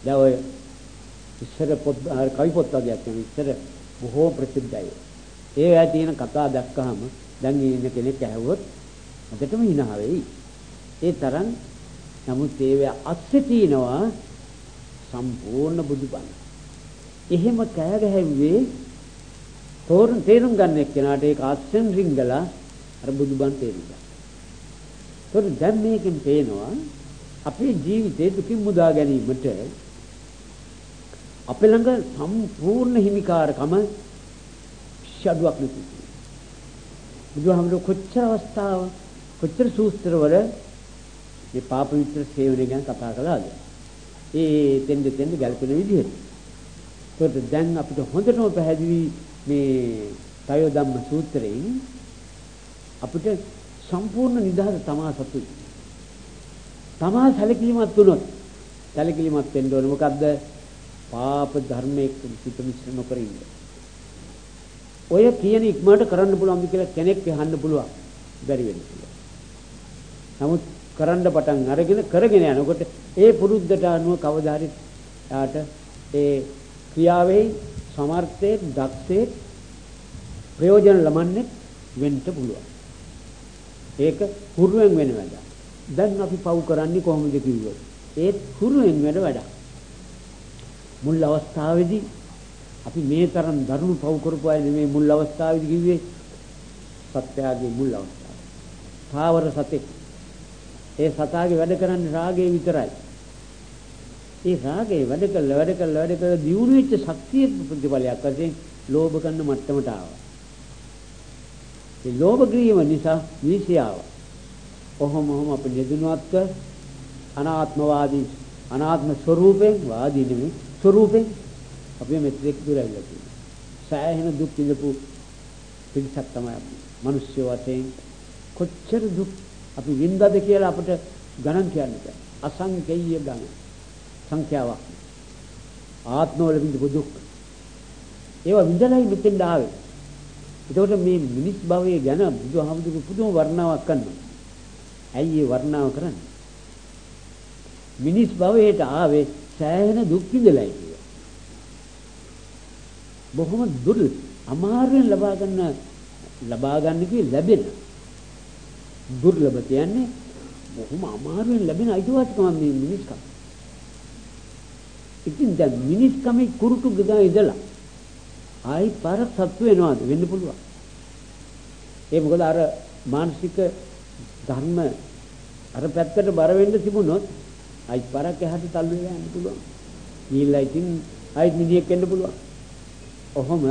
Speaker 1: දැන් ඔය ඉස්සර පොත් කවි පොත් වගේක් නෙවෙයි ඉස්සර බොහෝ ප්‍රසිද්ධයි. ඒවා තියෙන කතා දැක්කහම දැන් ඉන්න කෙනෙක් ඇහුවොත් අදටම hina වෙයි. ඒ තරම් නමුත් ඒවා අස්සේ තිනවා සම්පූර්ණ බුදුබණ. එහෙම කෑ ගැහැව්වේ තෝරන් තේරුම් ගන්න එක්කෙනාට ඒක අස්සෙන් රිංගලා අර බුදුබණ තේරුම් ගන්න. ඒතකොට දැන් මේකෙන් පේනවා අපේ ජීවිතේ දුකින් මුදා ගැනීමට අපේ ළඟ සම්පූර්ණ හිමිකාරකම ෂඩුවක් නෙති. බුදුහාමුදුර කොච්චර අවස්ථාව කොච්චර සූත්‍රවල මේ පාප විතර සේවනය ගැන කතා කළාද? ඒ දෙන්න දෙන්න ගැලපෙන විදිහට. ඒකට දැන් අපිට හොඳටම පැහැදිලි මේ තයෝ ධම්ම සූත්‍රයෙන් අපිට සම්පූර්ණ නිදහස තමා සතුයි. තමා සැලකිලිමත් වුණොත් සැලකිලිමත් වෙන්න ඕනේ මොකද්ද? පාප ධර්මයක සිත මිශ්‍ර නොකර ඉන්න. ඔය කියන ඉක්මනට කරන්න පුළුවන්ද කියලා කෙනෙක් අහන්න පුළුවන්. බැරි වෙන්න පුළුවන්. නමුත් කරන්න පටන් අරගෙන කරගෙන යනකොට ඒ පුරුද්දට අනුව කවදා හරි යාට ඒ ක්‍රියාවේ සමර්ථයේ දක්ෂයේ ප්‍රයෝජන ලබන්නේ වෙන්න පුළුවන්. ඒක හුරුවෙන් වෙන වැඩ. දැන් අපි පව් කරන්නේ කොහොමද කිව්වොත් ඒත් හුරුවෙන් වැඩ වැඩක්. මුල් අවස්ථාවේදී අපි මේ තරම් දරුණු පව් කරපු අය නෙමෙයි මුල් අවස්ථාවේදී කිව්වේ සත්‍යයේ මුල් අවස්ථාව. තාවර සතෙක්. ඒ සතාගේ වැඩ කරන්නේ රාගය විතරයි. ඒ රාගය වැඩ කළ වැඩ කළ වැඩ කළ දියුණු වෙච්ච ශක්තිය ප්‍රතිඵලයක් වශයෙන් ලෝභ කරන මට්ටමට ආවා. ඒ ලෝභ ග්‍රීව නිසා විශ්යාව. කොහොම හොම අපි නිදුනත්ව අනාත්මවාදී අනාත්ම ස්වરૂපයෙන් වාදී නෙමෙයි ස්වરૂපයෙන් අපි මෙතෙක් දුර ඇවිල්ලා තියෙනවා. සෑහෙන දුක් විඳපු පිරිසක් තමයි අපි. මිනිස්සු වශයෙන් කොච්චර දුක් අපි විඳද කියලා අපිට ගණන් කියන්න බෑ. අසංකේය ගණන්. සංඛ්‍යාවක්. ආත්මවල විඳපු දුක්. ඒවා විඳලායි මෙතෙන්ට ආවේ. එතකොට මේ මිනිස් භවයේ ගැන බුදුහාමුදුරු පුදුම වර්ණාවක් කරනවා. ඇයි ඒ වර්ණාව කරන්නේ? මිනිස් භවයට ආවේ සෑහෙන දුක් විඳලායි කිය. බොහොම දුර් අමාරුවෙන් ලබා ගන්න ලබා ගන්න කිය ලැබෙන දුර්ලභ කියන්නේ බොහොම අමාරුවෙන් ලැබෙන අයිතිවාසිකම මේ මිනිස්කම්. ඉතින් දැන් මිනිස්කමේ කුරුටු ගගා ඉඳලා ආයි පාර සත්තු වෙනවාද වෙන්න පුළුවන්. ඒ මොකද අර මානසික ධර්ම අර පැත්තට බර වෙන්න තිබුණොත් ආයි පාරක් එහාට තල්ලු වෙලා යන්න පුළුවන්. ඊළඟ ඉතින් ආයි නිදියක් වෙන්න පුළුවන්. ඔහොම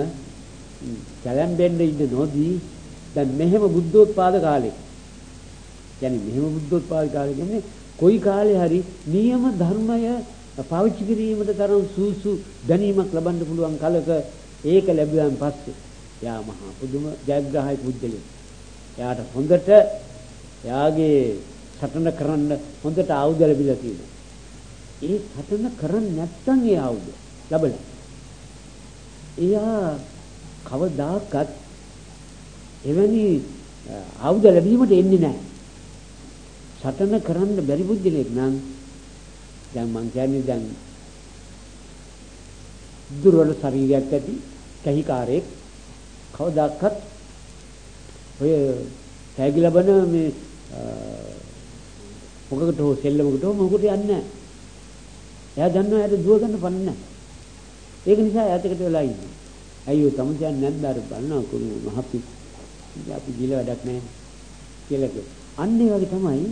Speaker 1: කැලම්බෙන්න ඉන්න නොදී දැන් මෙහෙම බුද්ධෝත්පාද කාලේ කියන්නේ මෙහෙම බුද්ධෝත්පාද කාලේ කියන්නේ කොයි කාලේ හරි නියම ධර්මය පාවිච්චි කිරීමට තරම් සූසු දැනීමක් ලබන්න පුළුවන් කලක ඒක ලැබුවාන් පස්සේ යා මහා පුදුම ජයග්‍රහයි පුජ්‍යලෙ. එයාට හොඳට එයාගේ සටන කරන්න හොඳට ආයුධ ලැබිලා තියෙනවා. ඒ සටන කරන්නේ නැත්නම් ඒ ආයුධ ලැබලා. එයා කවදාකවත් එවැනි ආයුධ ලැබීමට එන්නේ නැහැ. සටන කරන්න බැරි බුද්ධිලෙක් නම් දැන් මං කියන්නේ දැන් දුර්වල ශරීරයක් ඇති කහිකාරයෙක් කවදාකවත් ඔය තෑගි ලබන මේ මොකකට හෝ සෙල්ලමකට හෝ මොකට යන්නේ නැහැ. එයා දන්නවා එයාට දුව ගන්න පන්නේ නැහැ. ඒක නිසා ඈතකට වෙලා ඉන්නවා. අයියෝ තමසයන් නැද්ද අර බලනවා කුණු මහපි. ඉතින් අපි ගිල වැඩක් නැහැ කියලා කිව්වා. අන්න ඒ වගේ තමයි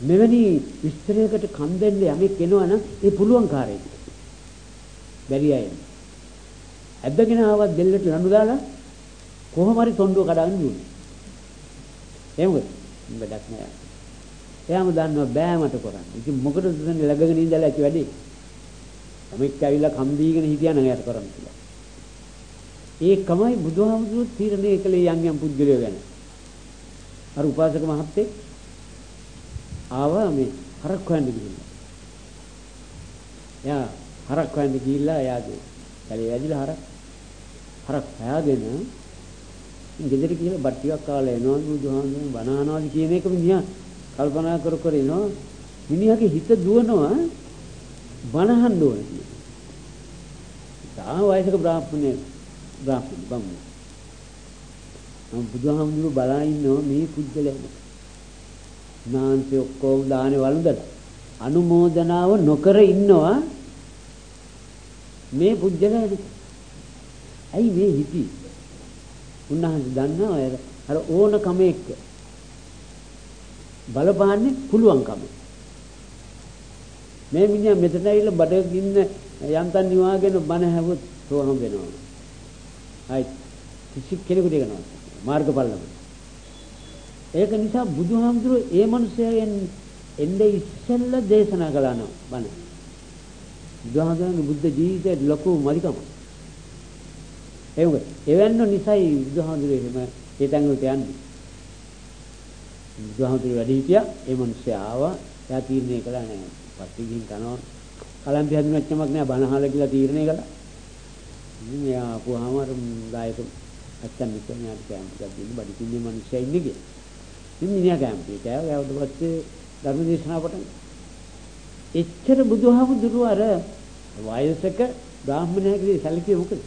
Speaker 1: මෙවැනි විස්තරයකට කන් දෙන්න යමෙක් එනවා නම් ඒ පුළුවන් කාර්යයක්. බැරි අය. ඇද්දගෙන ආවත් දෙල්ලට ලනු දාලා කොහොම හරි තොණ්ඩුව කඩාගෙන දුන්නා. එහෙමද? වැඩක් නෑ. එයාම දන්නවා බෑ මට කරන්න. ඉතින් මොකටද දැන් läගගෙන ඉඳලා ඇති වැඩේ? යමෙක් ඇවිල්ලා කම් දීගෙන හිටියනම් එයාට කරන්න පුළුවන්. ඒකමයි බුදුහාමුදුරුවෝ තීරණය කළේ යම් යම් පුද්ගලයෝ ගැන. අර උපාසක මහත්තයෙක් ආවා මේ හරක් හොයන්න ගිහිල්ලා. එයා හරක් හොයන්න ගිහිල්ලා එයාගේ කැලේ වැදිලා හරක් හරක් හොයාගෙන ගෙදර කියලා බත් ටිකක් කාලා එනවා බුදුහාමුදුරුවෝ බනහනවාද කියන එක මිනිහා කල්පනා කර කර ඉනවා මිනිහාගේ හිත දුවනවා බනහන්න ඕන කියලා. තා වයසක බ්‍රාහ්මණය බ්‍රාහ්මණ බම්මු. මම බුදුහාමුදුරුවෝ බලා ඉන්නවා මේ පුජ්‍යලයන්. නාන්ති ඔක්කොම දානේ වළඳලා අනුමෝදනාව නොකර ඉන්නවා මේ පුජ්‍යලයන්. ඇයි මේ හිටි? උන්වහන්සේ දන්නවා අර ඕනකම එක්ක බලපාන්නේ පුළුවන්කම. මේ මිනිහා මෙතන ඇවිල්ලා බඩගින්න යන්තම් නිවාගෙන බණ හැවොත් තෝරම් වෙනවා. ආයි කිසි කෙනෙකුට ඒක නෑ. මාර්ගඵලම. ඒක නිසා බුදුහාමුදුරුවෝ ඒ මනුස්සයන් එන්නේ ඉස්සෙල්ලා දේශනා කළා නෝ බණ. බුදුහාමුදුරන්ගේ බුද්ධ ජීවිතයේ ලොකු මලිකම. ඒ මොකද? එවන්න නිසයි බුදුහාමුදුරුවෝ එහෙම ඒ තැන් වලට යන්නේ. බුදුහාමුදුරුවෝ වැඩි හිටියා ඒ මනුස්සයා ආවා එයා තීරණය කළා නෑ. පස්සේ ගිහින් කනවා කලන්ති හඳුනච්චමක් නෑ බනහල කියලා තීරණය කළා. ඉතින් එයා ආපුවාම අර දායක අච්චන් විතර න්යාට කැම්ප් එකක් දෙන්න බඩි කින්නේ මිනිස්සයා ඉන්නේ කියලා. ඉතින් මිනිහා කැම්ප් එකට ආවා. ඒවට පස්සේ ධර්ම දේශනාව පටන් එච්චර බුදුහාමුදුරුව අර වයසක බ්‍රාහ්මණයෙකුගේ සැලකිය මොකද?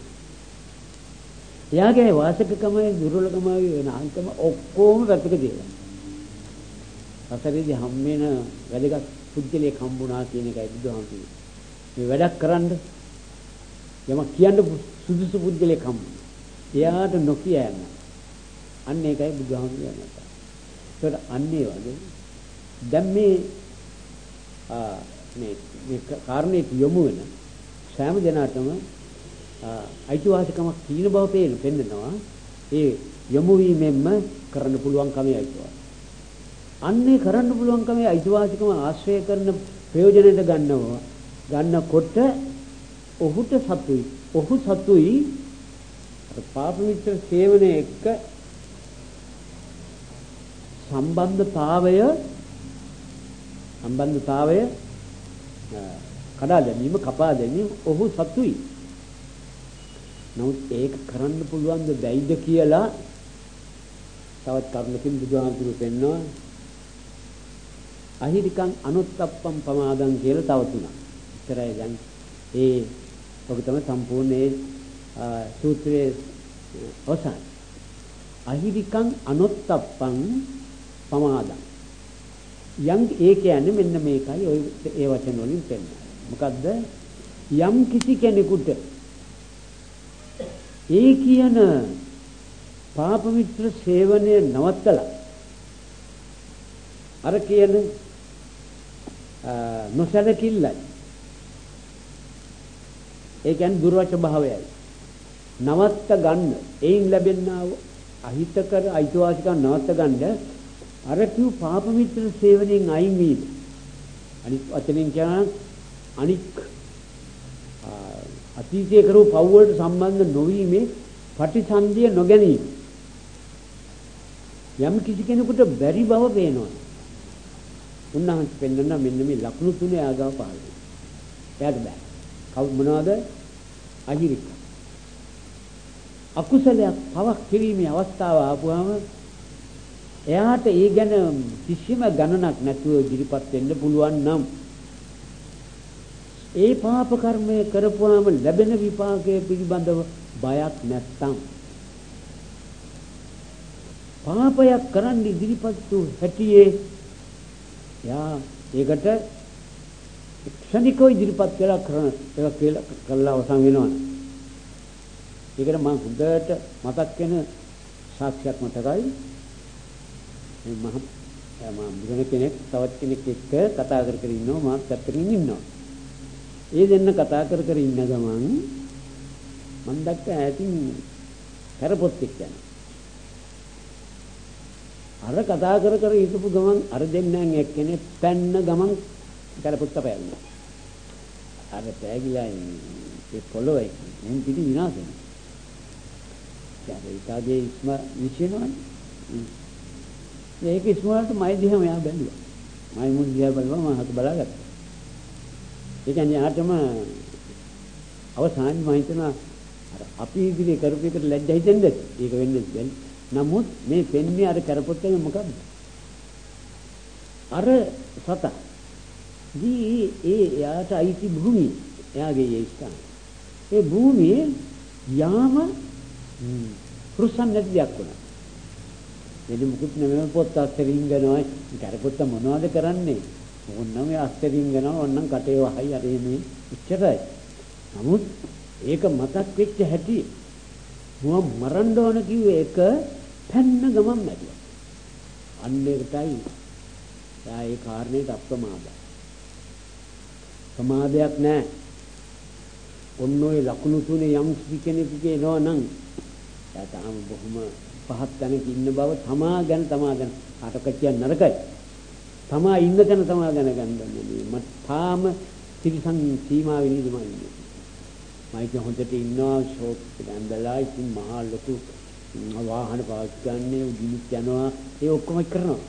Speaker 1: එයාගේ වාසකකමයි දුර්වලකමයි වෙන අන්තම ඔක්කොම පැත්තක දාලා. සසරේදී හම් වෙන වැදගත් පුද්ගලයෙක් හම්බුණා කියන එකයි බුදුහාමුදුරුවෝ. මේ වැඩක් කරන්න යමක් කියන්න සුදුසු පුද්ගලයෙක් හම්බුණා. එයාට නොකිය යන්න. අන්න ඒකයි බුදුහාමුදුරුවෝ කියන්නේ. ඒකට අන්න ඒ වගේ දැන් මේ මේ මේ කාරණේ යොමු වෙන සෑම දිනාටම අයිතිවාසිකමක් තියෙන බව පේන පෙන්නනවා. ඒ යොමු වීමෙන්ම කරන්න පුළුවන් කමයි අයිතිවාසිකම. අන්නේ කරන්න පුළුවන් කමේ අයිතිවාසිකම ආශ්‍රය කරන ප්‍රයෝජනෙට ගන්නවා. ගන්නකොට ඔහුට සතුයි. ඔහු සතුයි අර පාප මිත්‍ර සේවනයේ එක්ක සම්බන්ධතාවය සම්බන්ධතාවය කඩා දැමීම කපා දැමීම ඔහු සතුයි. නමුත් ඒක කරන්න පුළුවන්ද බැයිද කියලා තවත් කරුණකින් බුදුහාමුදුරු පෙන්වනවා අහිරිකං අනුත්තප්පම් පමාදං කියලා තව තුනක්. ඉතරයි දැන් ඒ ඔක තමයි සම්පූර්ණ ඒ සූත්‍රයේ අවසන්. අහිරිකං අනුත්තප්පං පමාදං. යම් ඒ කියන්නේ මෙන්න මේකයි ඔය ඒ වචන වලින් පෙන්නන්නේ. මොකද්ද? යම් කිසි කෙනෙකුට ඒ කියන පාප මිත්‍ර සේවනය නවත්තලා අර කියන නොසලකිල්ලයි. ඒ කියන්නේ දුර්වච භාවයයි. නවත්ත ගන්න එයින් ලැබෙනා වූ අහිතකර අයිතිවාසිකම් නවත්ත ගන්න අර කිව් පාප මිත්‍ර සේවනයෙන් අයින් වීම. අනිත් වචනෙන් කියනවා අනික් අතීතයේ කරපු පව් වලට සම්බන්ධ නොවීමේ ප්‍රතිසන්දිය නොගැනීම. යම් කිසි කෙනෙකුට බැරි බව පේනවා. උන්වහන්සේ පෙන්වනවා මෙන්න මේ ලක්ෂණ තුනේ ආගාව පහළ වෙනවා. එයාට බෑ. කවු මොනවද? අහිරික. අකුසලයක් පවක් කිරීමේ අවස්ථාව ආපුවාම එයාට ඒ ගැන කිසිම ගණනක් නැතුව ඉදිරිපත් වෙන්න පුළුවන් නම් ඒ පාප කර්මය කරපුවාම ලැබෙන විපාකයේ පිළිබඳව බයක් නැත්තම් පාපයක් කරන්න ඉදිරිපත් වූ හැටියේ යා ඒකට ක්ෂණිකව ඉදිරිපත් වෙලා කරන ඒක කියලා කළා අවසන් වෙනවනේ. ඒකට මම හොඳට මතක් වෙන සාක්ෂියක් මතකයි. මේ මහ මම බුදුන කෙනෙක් තවත් කෙනෙක් එක්ක කතා කර කර ඉන්නවා මාත් පැත්තකින් ඉන්නවා. ඒ දෙන්න කතා කර කර ඉන්න ගමන් මම දැක්ක ඈතින් කරපොත්තෙක් යනවා. අර කතා කර කර හිටපු ගමන් අර දෙන්නෙන් එක්කෙනෙක් පැන්න ගමන් කරපොත්ත පෑගුණා. අර පෑගිලා ඒ පොළොවේ මම පිටි විනාශ වෙනවා. ඒකාගේ ඉස්ම විශ්ිනවනේ. මේක ඉස්මවලට මයි දිහා මෙයා බැලුවා. මයි මුල් දිහා බලුවා මම හත බලාගත්තා. ඒ කියන්නේ ආතම අවසානයේ මම හිතනවා අර අපි ඉදිරියේ කරපු එකට ලැජ්ජා හිතෙන්ද? ඒක වෙන්නේ බැරි. නමුත් මේ පෙන්නේ අර කරපොත්තේ මොකද්ද? අර සත. දී ඒ යාට අයිති භූමිය. එයාගේ ඒ ස්ථාන. ඒ භූමියේ යාම රුසන් නැති දෙයක් වුණා. එදි මුකුත් නෙමෙයි පොත් අස්තරින්ගනවා. කරපොත්ත මොනවද කරන්නේ? ඕන්නම් ඒ අස්තරින්ගනවා ඕන්නම් කටේ වහයි අර මේ ඉච්චරයි. නමුත් ඒක මතක් වෙච්ච හැටි මම මරන්න ඕන කිව්වේ එක පැන්න ගමන් මැරියා. අන්න ඒකටයි යා ඒ කාරණේට අප්‍රමාදයි. ප්‍රමාදයක් නැහැ. ඔන්න ඔය ලකුණු තුනේ යම් කෙනෙකුගේ එනවා නම් එයා තාම බොහොම පහත් තැනක ඉන්න බව තමා ගැන තමා ගැන අටක කියන්න නරකයි. තමා ඉන්න තැන තමා ගැන ගන්න මට තාම තිරිසන් සීමාවෙ නේද මම ඉන්නේ. මයික හොඳට ඉන්නවා ෂෝක් එක ඇඳලා ඉතින් මහා ලොකු වාහන පාවිච්චි කරන්නේ උදිනුත් යනවා ඒ ඔක්කොම කරනවා.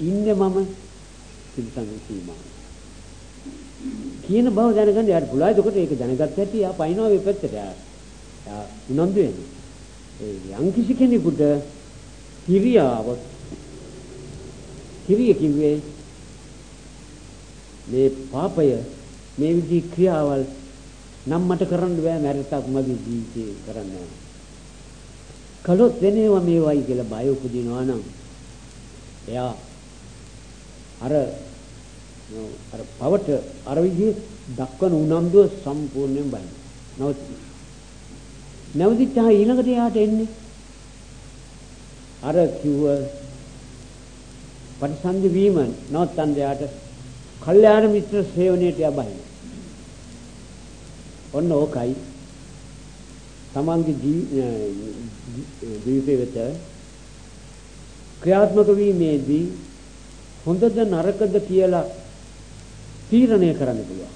Speaker 1: ඉන්නේ මම තිරිසන් සීමාව. කියන බව දැනගන්න යාට පුළුවන්. එතකොට ඒක දැනගත්ත හැටි යා පයින්නවා මේ පැත්තට. යා උනන්දු වෙනවා. ඒ යම් කිසි කෙනෙකුට කිරියාව කිරිය කිව්වේ මේ පාපය මේ විදිහේ ක්‍රියාවල් නම් මට කරන්න බෑ මැරෙතක් මගේ ජීවිතේ කරන්න. කළොත් වෙනේවා මේවයි කියලා බය උපදිනවා නම් එයා අර අර පවට අර විදිහේ දක්වන උනන්දුව සම්පූර්ණයෙන් බයි. නවති. නැවතිච්චා ඊළඟට යාට එන්නේ අර කිව්ව පරිසන්දි වීම නවත්තන්න යාට කල්යාණ මිත්‍ර සේවනයේට යබයි. ඔන්න ඕකයි තමන්ගේ ජීවිතේ වෙත ක්‍රියාත්මක වීමේදී හොඳද නරකද කියලා තීරණය කරන්න පුළුවන්.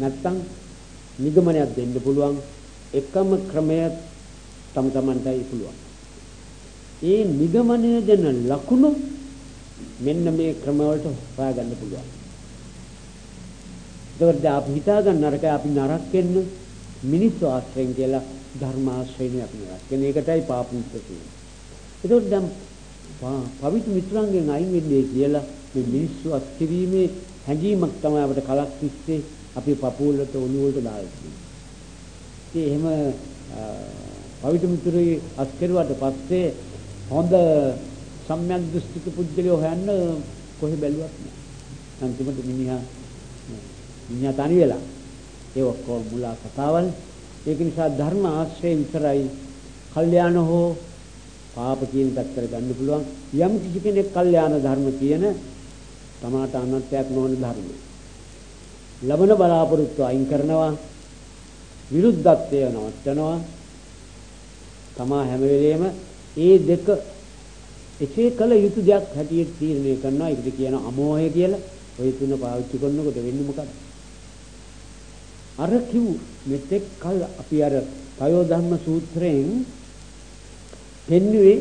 Speaker 1: නැත්තම් නිගමනයක් දෙන්න පුළුවන් එකම ක්‍රමය තම තමන්ටයි පුළුවන්. ඒ නිගමනය දෙන ලකුණු මෙන්න මේ ක්‍රමවලට හොයාගන්න පුළුවන්. ඒකට අපි හිතා ගන්න නරක අපි නරක වෙන්න මිනිස්සු ආශ්‍රයෙන් කියලා ධර්ම ආශ්‍රයෙන් අපි නරක වෙන එකටයි පාපුත් කියන්නේ. ඒකට දැන් පවිත්‍ර මිත්‍රයන්ගෙන් අයින් වෙන්නේ කියලා මේ මිනිස්සු අත්කිරීමේ හැඟීමක් තමයි අපිට කලක් තිස්සේ අපි පපුවලට ඔළුව වලට දාලා තියෙන්නේ. ඉතින් එහෙම පවිත්‍ර මිත්‍රයෝ අත්කරුවාට පස්සේ හොඳ සම්‍යක් දෘෂ්ටික පුද්ගලයෝ හොයන්න කොහෙ බැලුවත් නෑ. අන්තිමට මිනිහා මිනිහා තනි වෙලා. ඒ ඔක්කොම මුලා කතාවල්. ඒක නිසා ධර්ම ආශ්‍රය විතරයි කල්යාණ හෝ පාප කියන එකත් කරගන්න පුළුවන්. යම් කිසි කෙනෙක් කල්යාණ ධර්ම කියන තමාට අනත්යක් නොවන ධර්ම. ලබන බලාපොරොත්තු අයින් කරනවා විරුද්ධත්වය නවත්තනවා තමා හැම වෙලේම ඒ දෙක එසේ කළ යුතු දෙයක් හැටියට තීරණය කරනවා ඒකට කියන අමෝහය කියලා ඔය තුන පාවිච්චි කරනකොට වෙන්නේ මොකක්ද අර කිව් මෙතෙක් කල් අපි අර තයෝ ධම්ම සූත්‍රයෙන් පෙන්වුවේ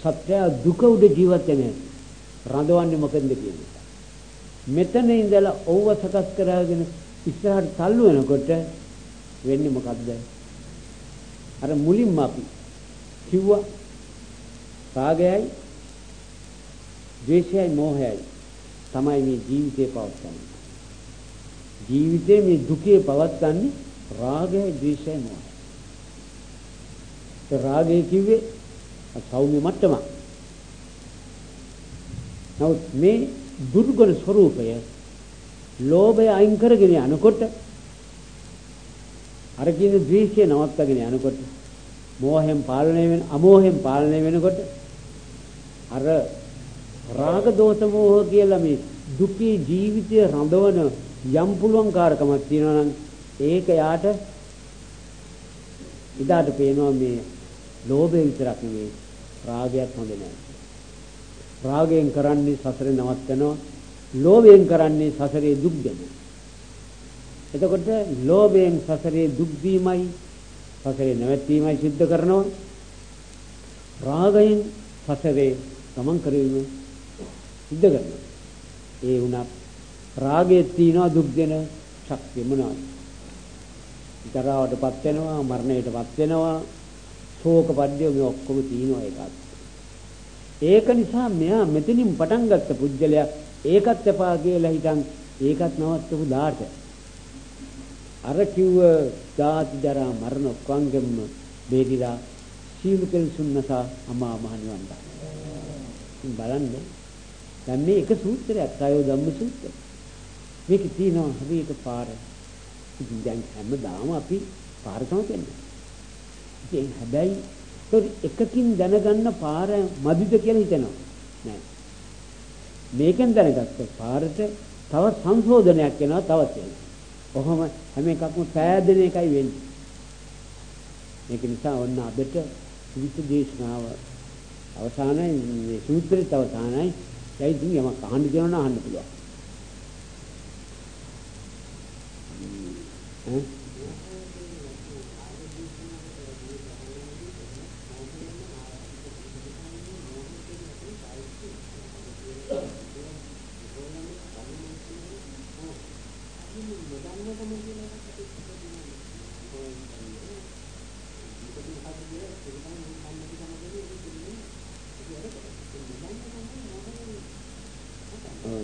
Speaker 1: සත්‍ය දුක උඩ ජීවත් වෙන රඳවන්නේ මොකෙන්ද කියන එක. මෙතන ඉඳලා ඕව සකස් කරගෙන ඉස්සරහට තල්ලු වෙනකොට වෙන්නේ මොකද්ද? අර මුලින්ම අපි කිව්වා රාගයයි ද්වේෂයයි මෝහයයි තමයි මේ ජීවිතේ පවත්වන්නේ. ජීවිතේ මේ දුකේ පවත්වන්නේ රාගයයි ද්වේෂයයි මෝහයයි. ඒ රාගය කිව්වේ සෞම්‍ය මට්ටම. නමුත් මේ දුර්ගුණ ස්වરૂපය ලෝභය අයින් කරගෙන යනකොට අර කියන ද්වේෂය නවත්තගෙන යනකොට මෝහයෙන් පාලනය වෙන අමෝහයෙන් පාලනය වෙනකොට අර රාග දෝෂ මෝහ කියලා මේ දුකී ජීවිතය රඳවන යම් පුළුවන් කාර්කමක් තියෙනවා නම් ඒක යාට ඉදාට පේනවා මේ ලෝභය විතරක් නෙවෙයි රාගයත් හොඳ නැහැ. රාගයෙන් කරන්නේ සසරේ නවත්තනවා. ලෝභයෙන් කරන්නේ සසරේ දුක් දෙනවා. එතකොට ලෝභයෙන් සසරේ දුක් දීමයි සසරේ නැවැත්වීමයි සිද්ධ කරනවා. රාගයෙන් සසරේ ගමන් කිරීම සිද්ධ කරනවා. ඒ වුණත් රාගයේ තියෙන දුක් දෙන ශක්තිය මොනවද? ජරාවටපත් වෙනවා, මරණයටපත් වෙනවා, ශෝක පද්‍ය මේ ඔක්කොම තියෙනවා ඒකත්. ඒක නිසා මෙයා මෙතනින් පටන් ගත්ත පුජ්‍යලයා ඒකත් එපා කියලා හිතන් ඒකත් නවත්තපු දාට. අර කිව්ව ජාති ජරා මරණ ඔක්කොංගෙම බේරිලා සීල කෙල්සුන්නසා අමා මහ නිවන් බලන්න. දැන් මේ එක සූත්‍රයක් ආයෝ ධම්ම සූත්‍රය මේක තියෙනවා හරියට පාර. ඉතින් දැන් හැමදාම අපි පාර තමයි ඉතින් හැබැයි එකකින් දැනගන්න පාර මදිද කියලා හිතෙනවා. නෑ. මේකෙන් දැනගත්ත පාරට තව සංශෝධනයක් වෙනවා තවත් වෙනවා කොහොම හැම එකක්ම පෑදෙන එකයි වෙන්නේ. මේක නිසා ඔන්න අදට සුවිත දේශනාව අවසානයි මේ සූත්‍රෙත් අවසානයි යයි ඉතින් යමක් අහන්න දෙනවා නම් අහන්න පුළුවන්. ඈ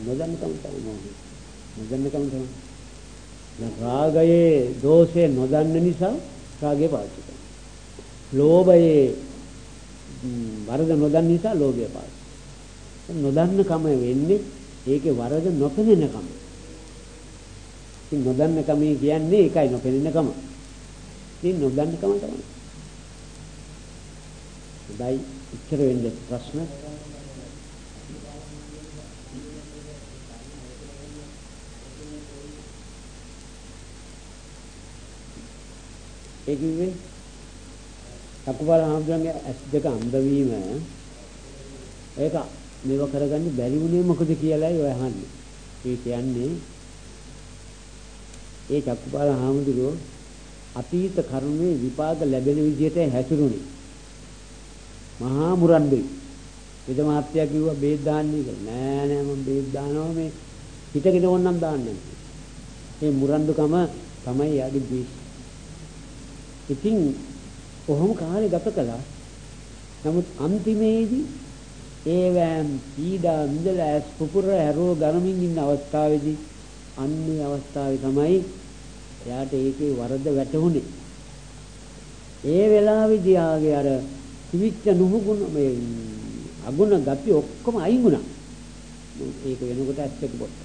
Speaker 1: නොදන්නකම තමයි නොදන්නකම තමයි දැන් රාගයේ දෝෂේ නොදන්න නිසා රාගය පාවිච්චි කරනවා. ලෝභයේ වරද නොදන්න නිසා ලෝභය පාවිච්චි නොදන්න කම වෙන්නේ ඒකේ වරද නොපෙනෙන කම. ඉතින් නොදන්න කමේ කියන්නේ ඒකයි නොපෙනෙන කම. ඉතින් නොදන්න කම තමයි. හොඳයි. ඉච්චර වෙන්නේ ප්‍රශ්න? ඒ කිව්වේ චක්කුපාල හාමුදුරන්ගේ ඇස් දෙක අන්ධ වීම ඒක මේව කරගන්න බැරි වුණේ මොකද කියලායි ඔය අහන්නේ. ඒ කියන්නේ ඒ චක්කුපාල හාමුදුරුවෝ අතීත කර්මයේ විපාක ලැබෙන විදිහට හැසිරුණේ. මහා මුරන්දුයි. විද මහත්තයා කිව්වා බේත් දාන්නේ කියලා. නෑ නෑ මම බේත් දානවා මේ හිතගෙන ඕනනම් දාන්නම්. මේ මුරන්දුකම තමයි යාගේ ද්වේෂය. ඉතින් කොහොම කාලේ ගත කළා. නමුත් අන්තිමේදී ඒ වෑම් පීඩා විඳලා ඇස් පුපුර හැරෝ ගනමින් ඉන්න අවස්ථාවේදී අන්නේ අවස්ථාවේ තමයි එයාට ඒකේ වරද වැටහුනේ. ඒ වෙලාවේදී ආගේ අර තිවිච්ච නුහුගුණ මේ අගුණ ගති ඔක්කොම අයින් වුණා. ඒක වෙනකොට ඇස් එක පොට්ට.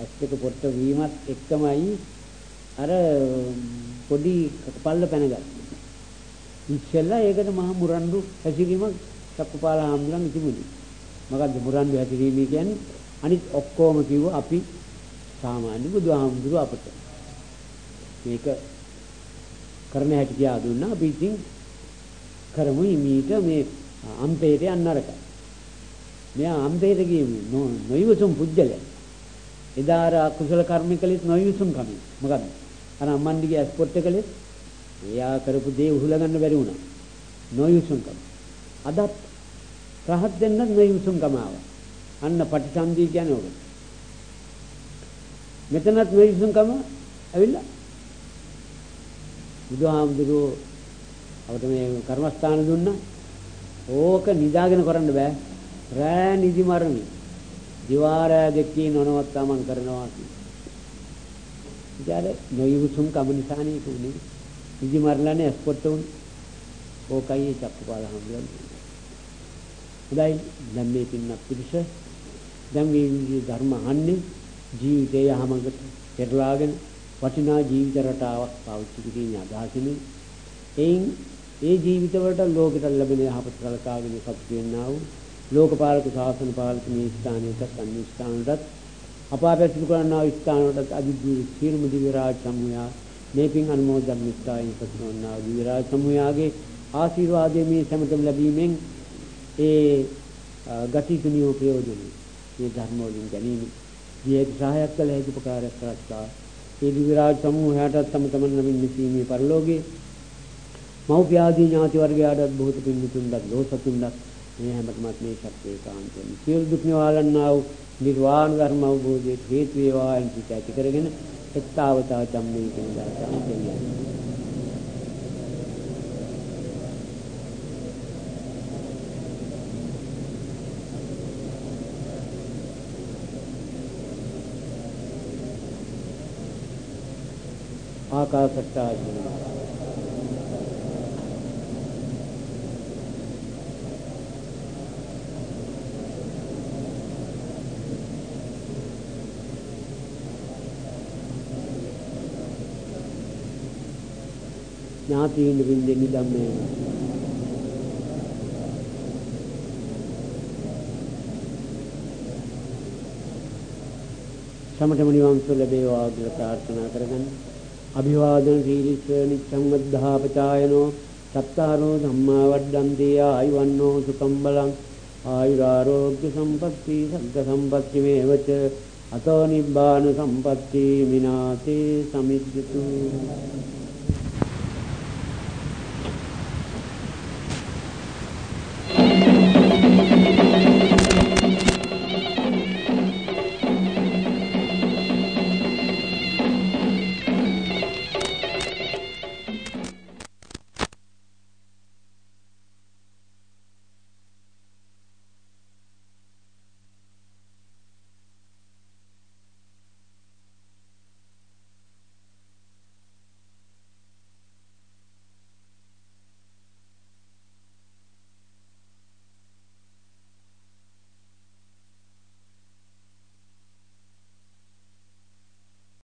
Speaker 1: ඇස් එක පොට්ට වීමත් එක්කමයි අර පොඩි පල්ල පැනගත්තා. ඉස්සෙල්ලා ඒකට මහා මුරණ්ඩු හැසිරීමක් චක්කුපාල හාමුදුරන් තිබුණේ. මොකද්ද මුරණ්ඩු හැසිරීම කියන්නේ? අනිත් ඔක්කොම කිව්ව අපි සාමාන්‍ය බුදුහාමුදුරු අපට. මේක කරන හැටි කියා දුන්නා අපි ඉතින් කරමු මීට මේ අම්පේට යන්න අරක. මෙයා අම්පේට ගියේ නොයවසුම් පුජ්‍යලයා. එදා අර කුසල කර්ම කළෙත් නොයවසුම් කමින්. මොකද්ද? අර අම්මන්ඩිගේ ඇස්පොට් එක කළෙත් එයා කරපු දේ උහුලා ගන්න බැරි වුණා. නොයුසුම්කම. අදත් රහත් දෙන්නත් නොයුසුම්කම ආවා. අන්න පටිසන්ධි කියන්නේ ඕක. මෙතනත් නොයුසුම්කම ඇවිල්ලා බුදුහාමුදුරුවෝ අපිට මේ කර්මස්ථාන දුන්නා. ඕක නිදාගෙන කරන්න බෑ. රෑ නිදි මරණි. දිවාරය දෙකේ නොනවත්තමන් කරනවා කියලා. ඉතින් නොයුසුම් කම නිසානේ ඒක උනේ. නිදි මරලානේ ස්පොට් උනේ. ඕකයි චක්කපාල හම්බුනේ. හොඳයි දැන් මේ පින්නක් පිළිස දැන් මේ විදිහේ ධර්ම අහන්නේ ජීවිතය යහමඟට පෙරලාගෙන වටිනා ජීවිත රටාවක් පාවිච්චි කිරීම අදහසින් එයින් ඒ ජීවිතවලට ලෝකෙට ලැබෙන යහපත් සලකාගෙන සතුට වෙන්නා වූ ලෝකපාලක ශාසන පාලක මේ ස්ථානයකට අන්‍ය ස්ථානවලට අපාපැතිතු කරන්නා වූ ස්ථානවලට අධිදී සියලුම දිව්‍ය රාජ සමූහයා මේ පින් අනුමෝදන් නිස්සාරින් ප්‍රතිනෝන්නා දිව්‍ය රාජ සමූහයාගේ ආශිර්වාදයේ මේ සමතම ලැබීමෙන් ඒ ගතිතුනියෝ ප්‍රයෝජනෙයි. මේ ධර්ම වලින් ගැනීම. දියේ සහායක් කළ හැකි උපකාරයක් කරත්තා. ඒ දිව්‍ය රාජ සමූහයාට තම තමන් නමින් මෙසීමේ පරලෝකයේ මෞපිය ආදී ඥාති වර්ගයාටත් බොහෝත පින්තුන්වත් ලෝසතුන්වත් මේ හැමතෙමත් මේ ශක්තිය කාන්තෙන්. සියලු දුක් නිවාලන්නා වූ නිර්වාණ ධර්ම අවබෝධයේ හේතු වේවා යන ඇති කරගෙන එත්තාවතා ධම්මේ කියන දාසයන් කියන්නේ ආකාශට්ටා ඥාතීන් වින්දෙනි ධම්මේ සමතම නිවන් සුව ලැබේවා කියලා ප්‍රාර්ථනා කරගන්න. අභිවාදන සීලිස්ස නිච්ඡං වද්ධාපචායනෝ සත්තාරෝ ධම්මා වඩ්ඩන්ති ආයුවන්නෝ සුඛම් බලං ආයුරාෝග්‍ය සම්පatti සග්ග සම්පatti මේවච අතෝ නිබ්බාන සම්පatti මිනාතේ සමිද්දතු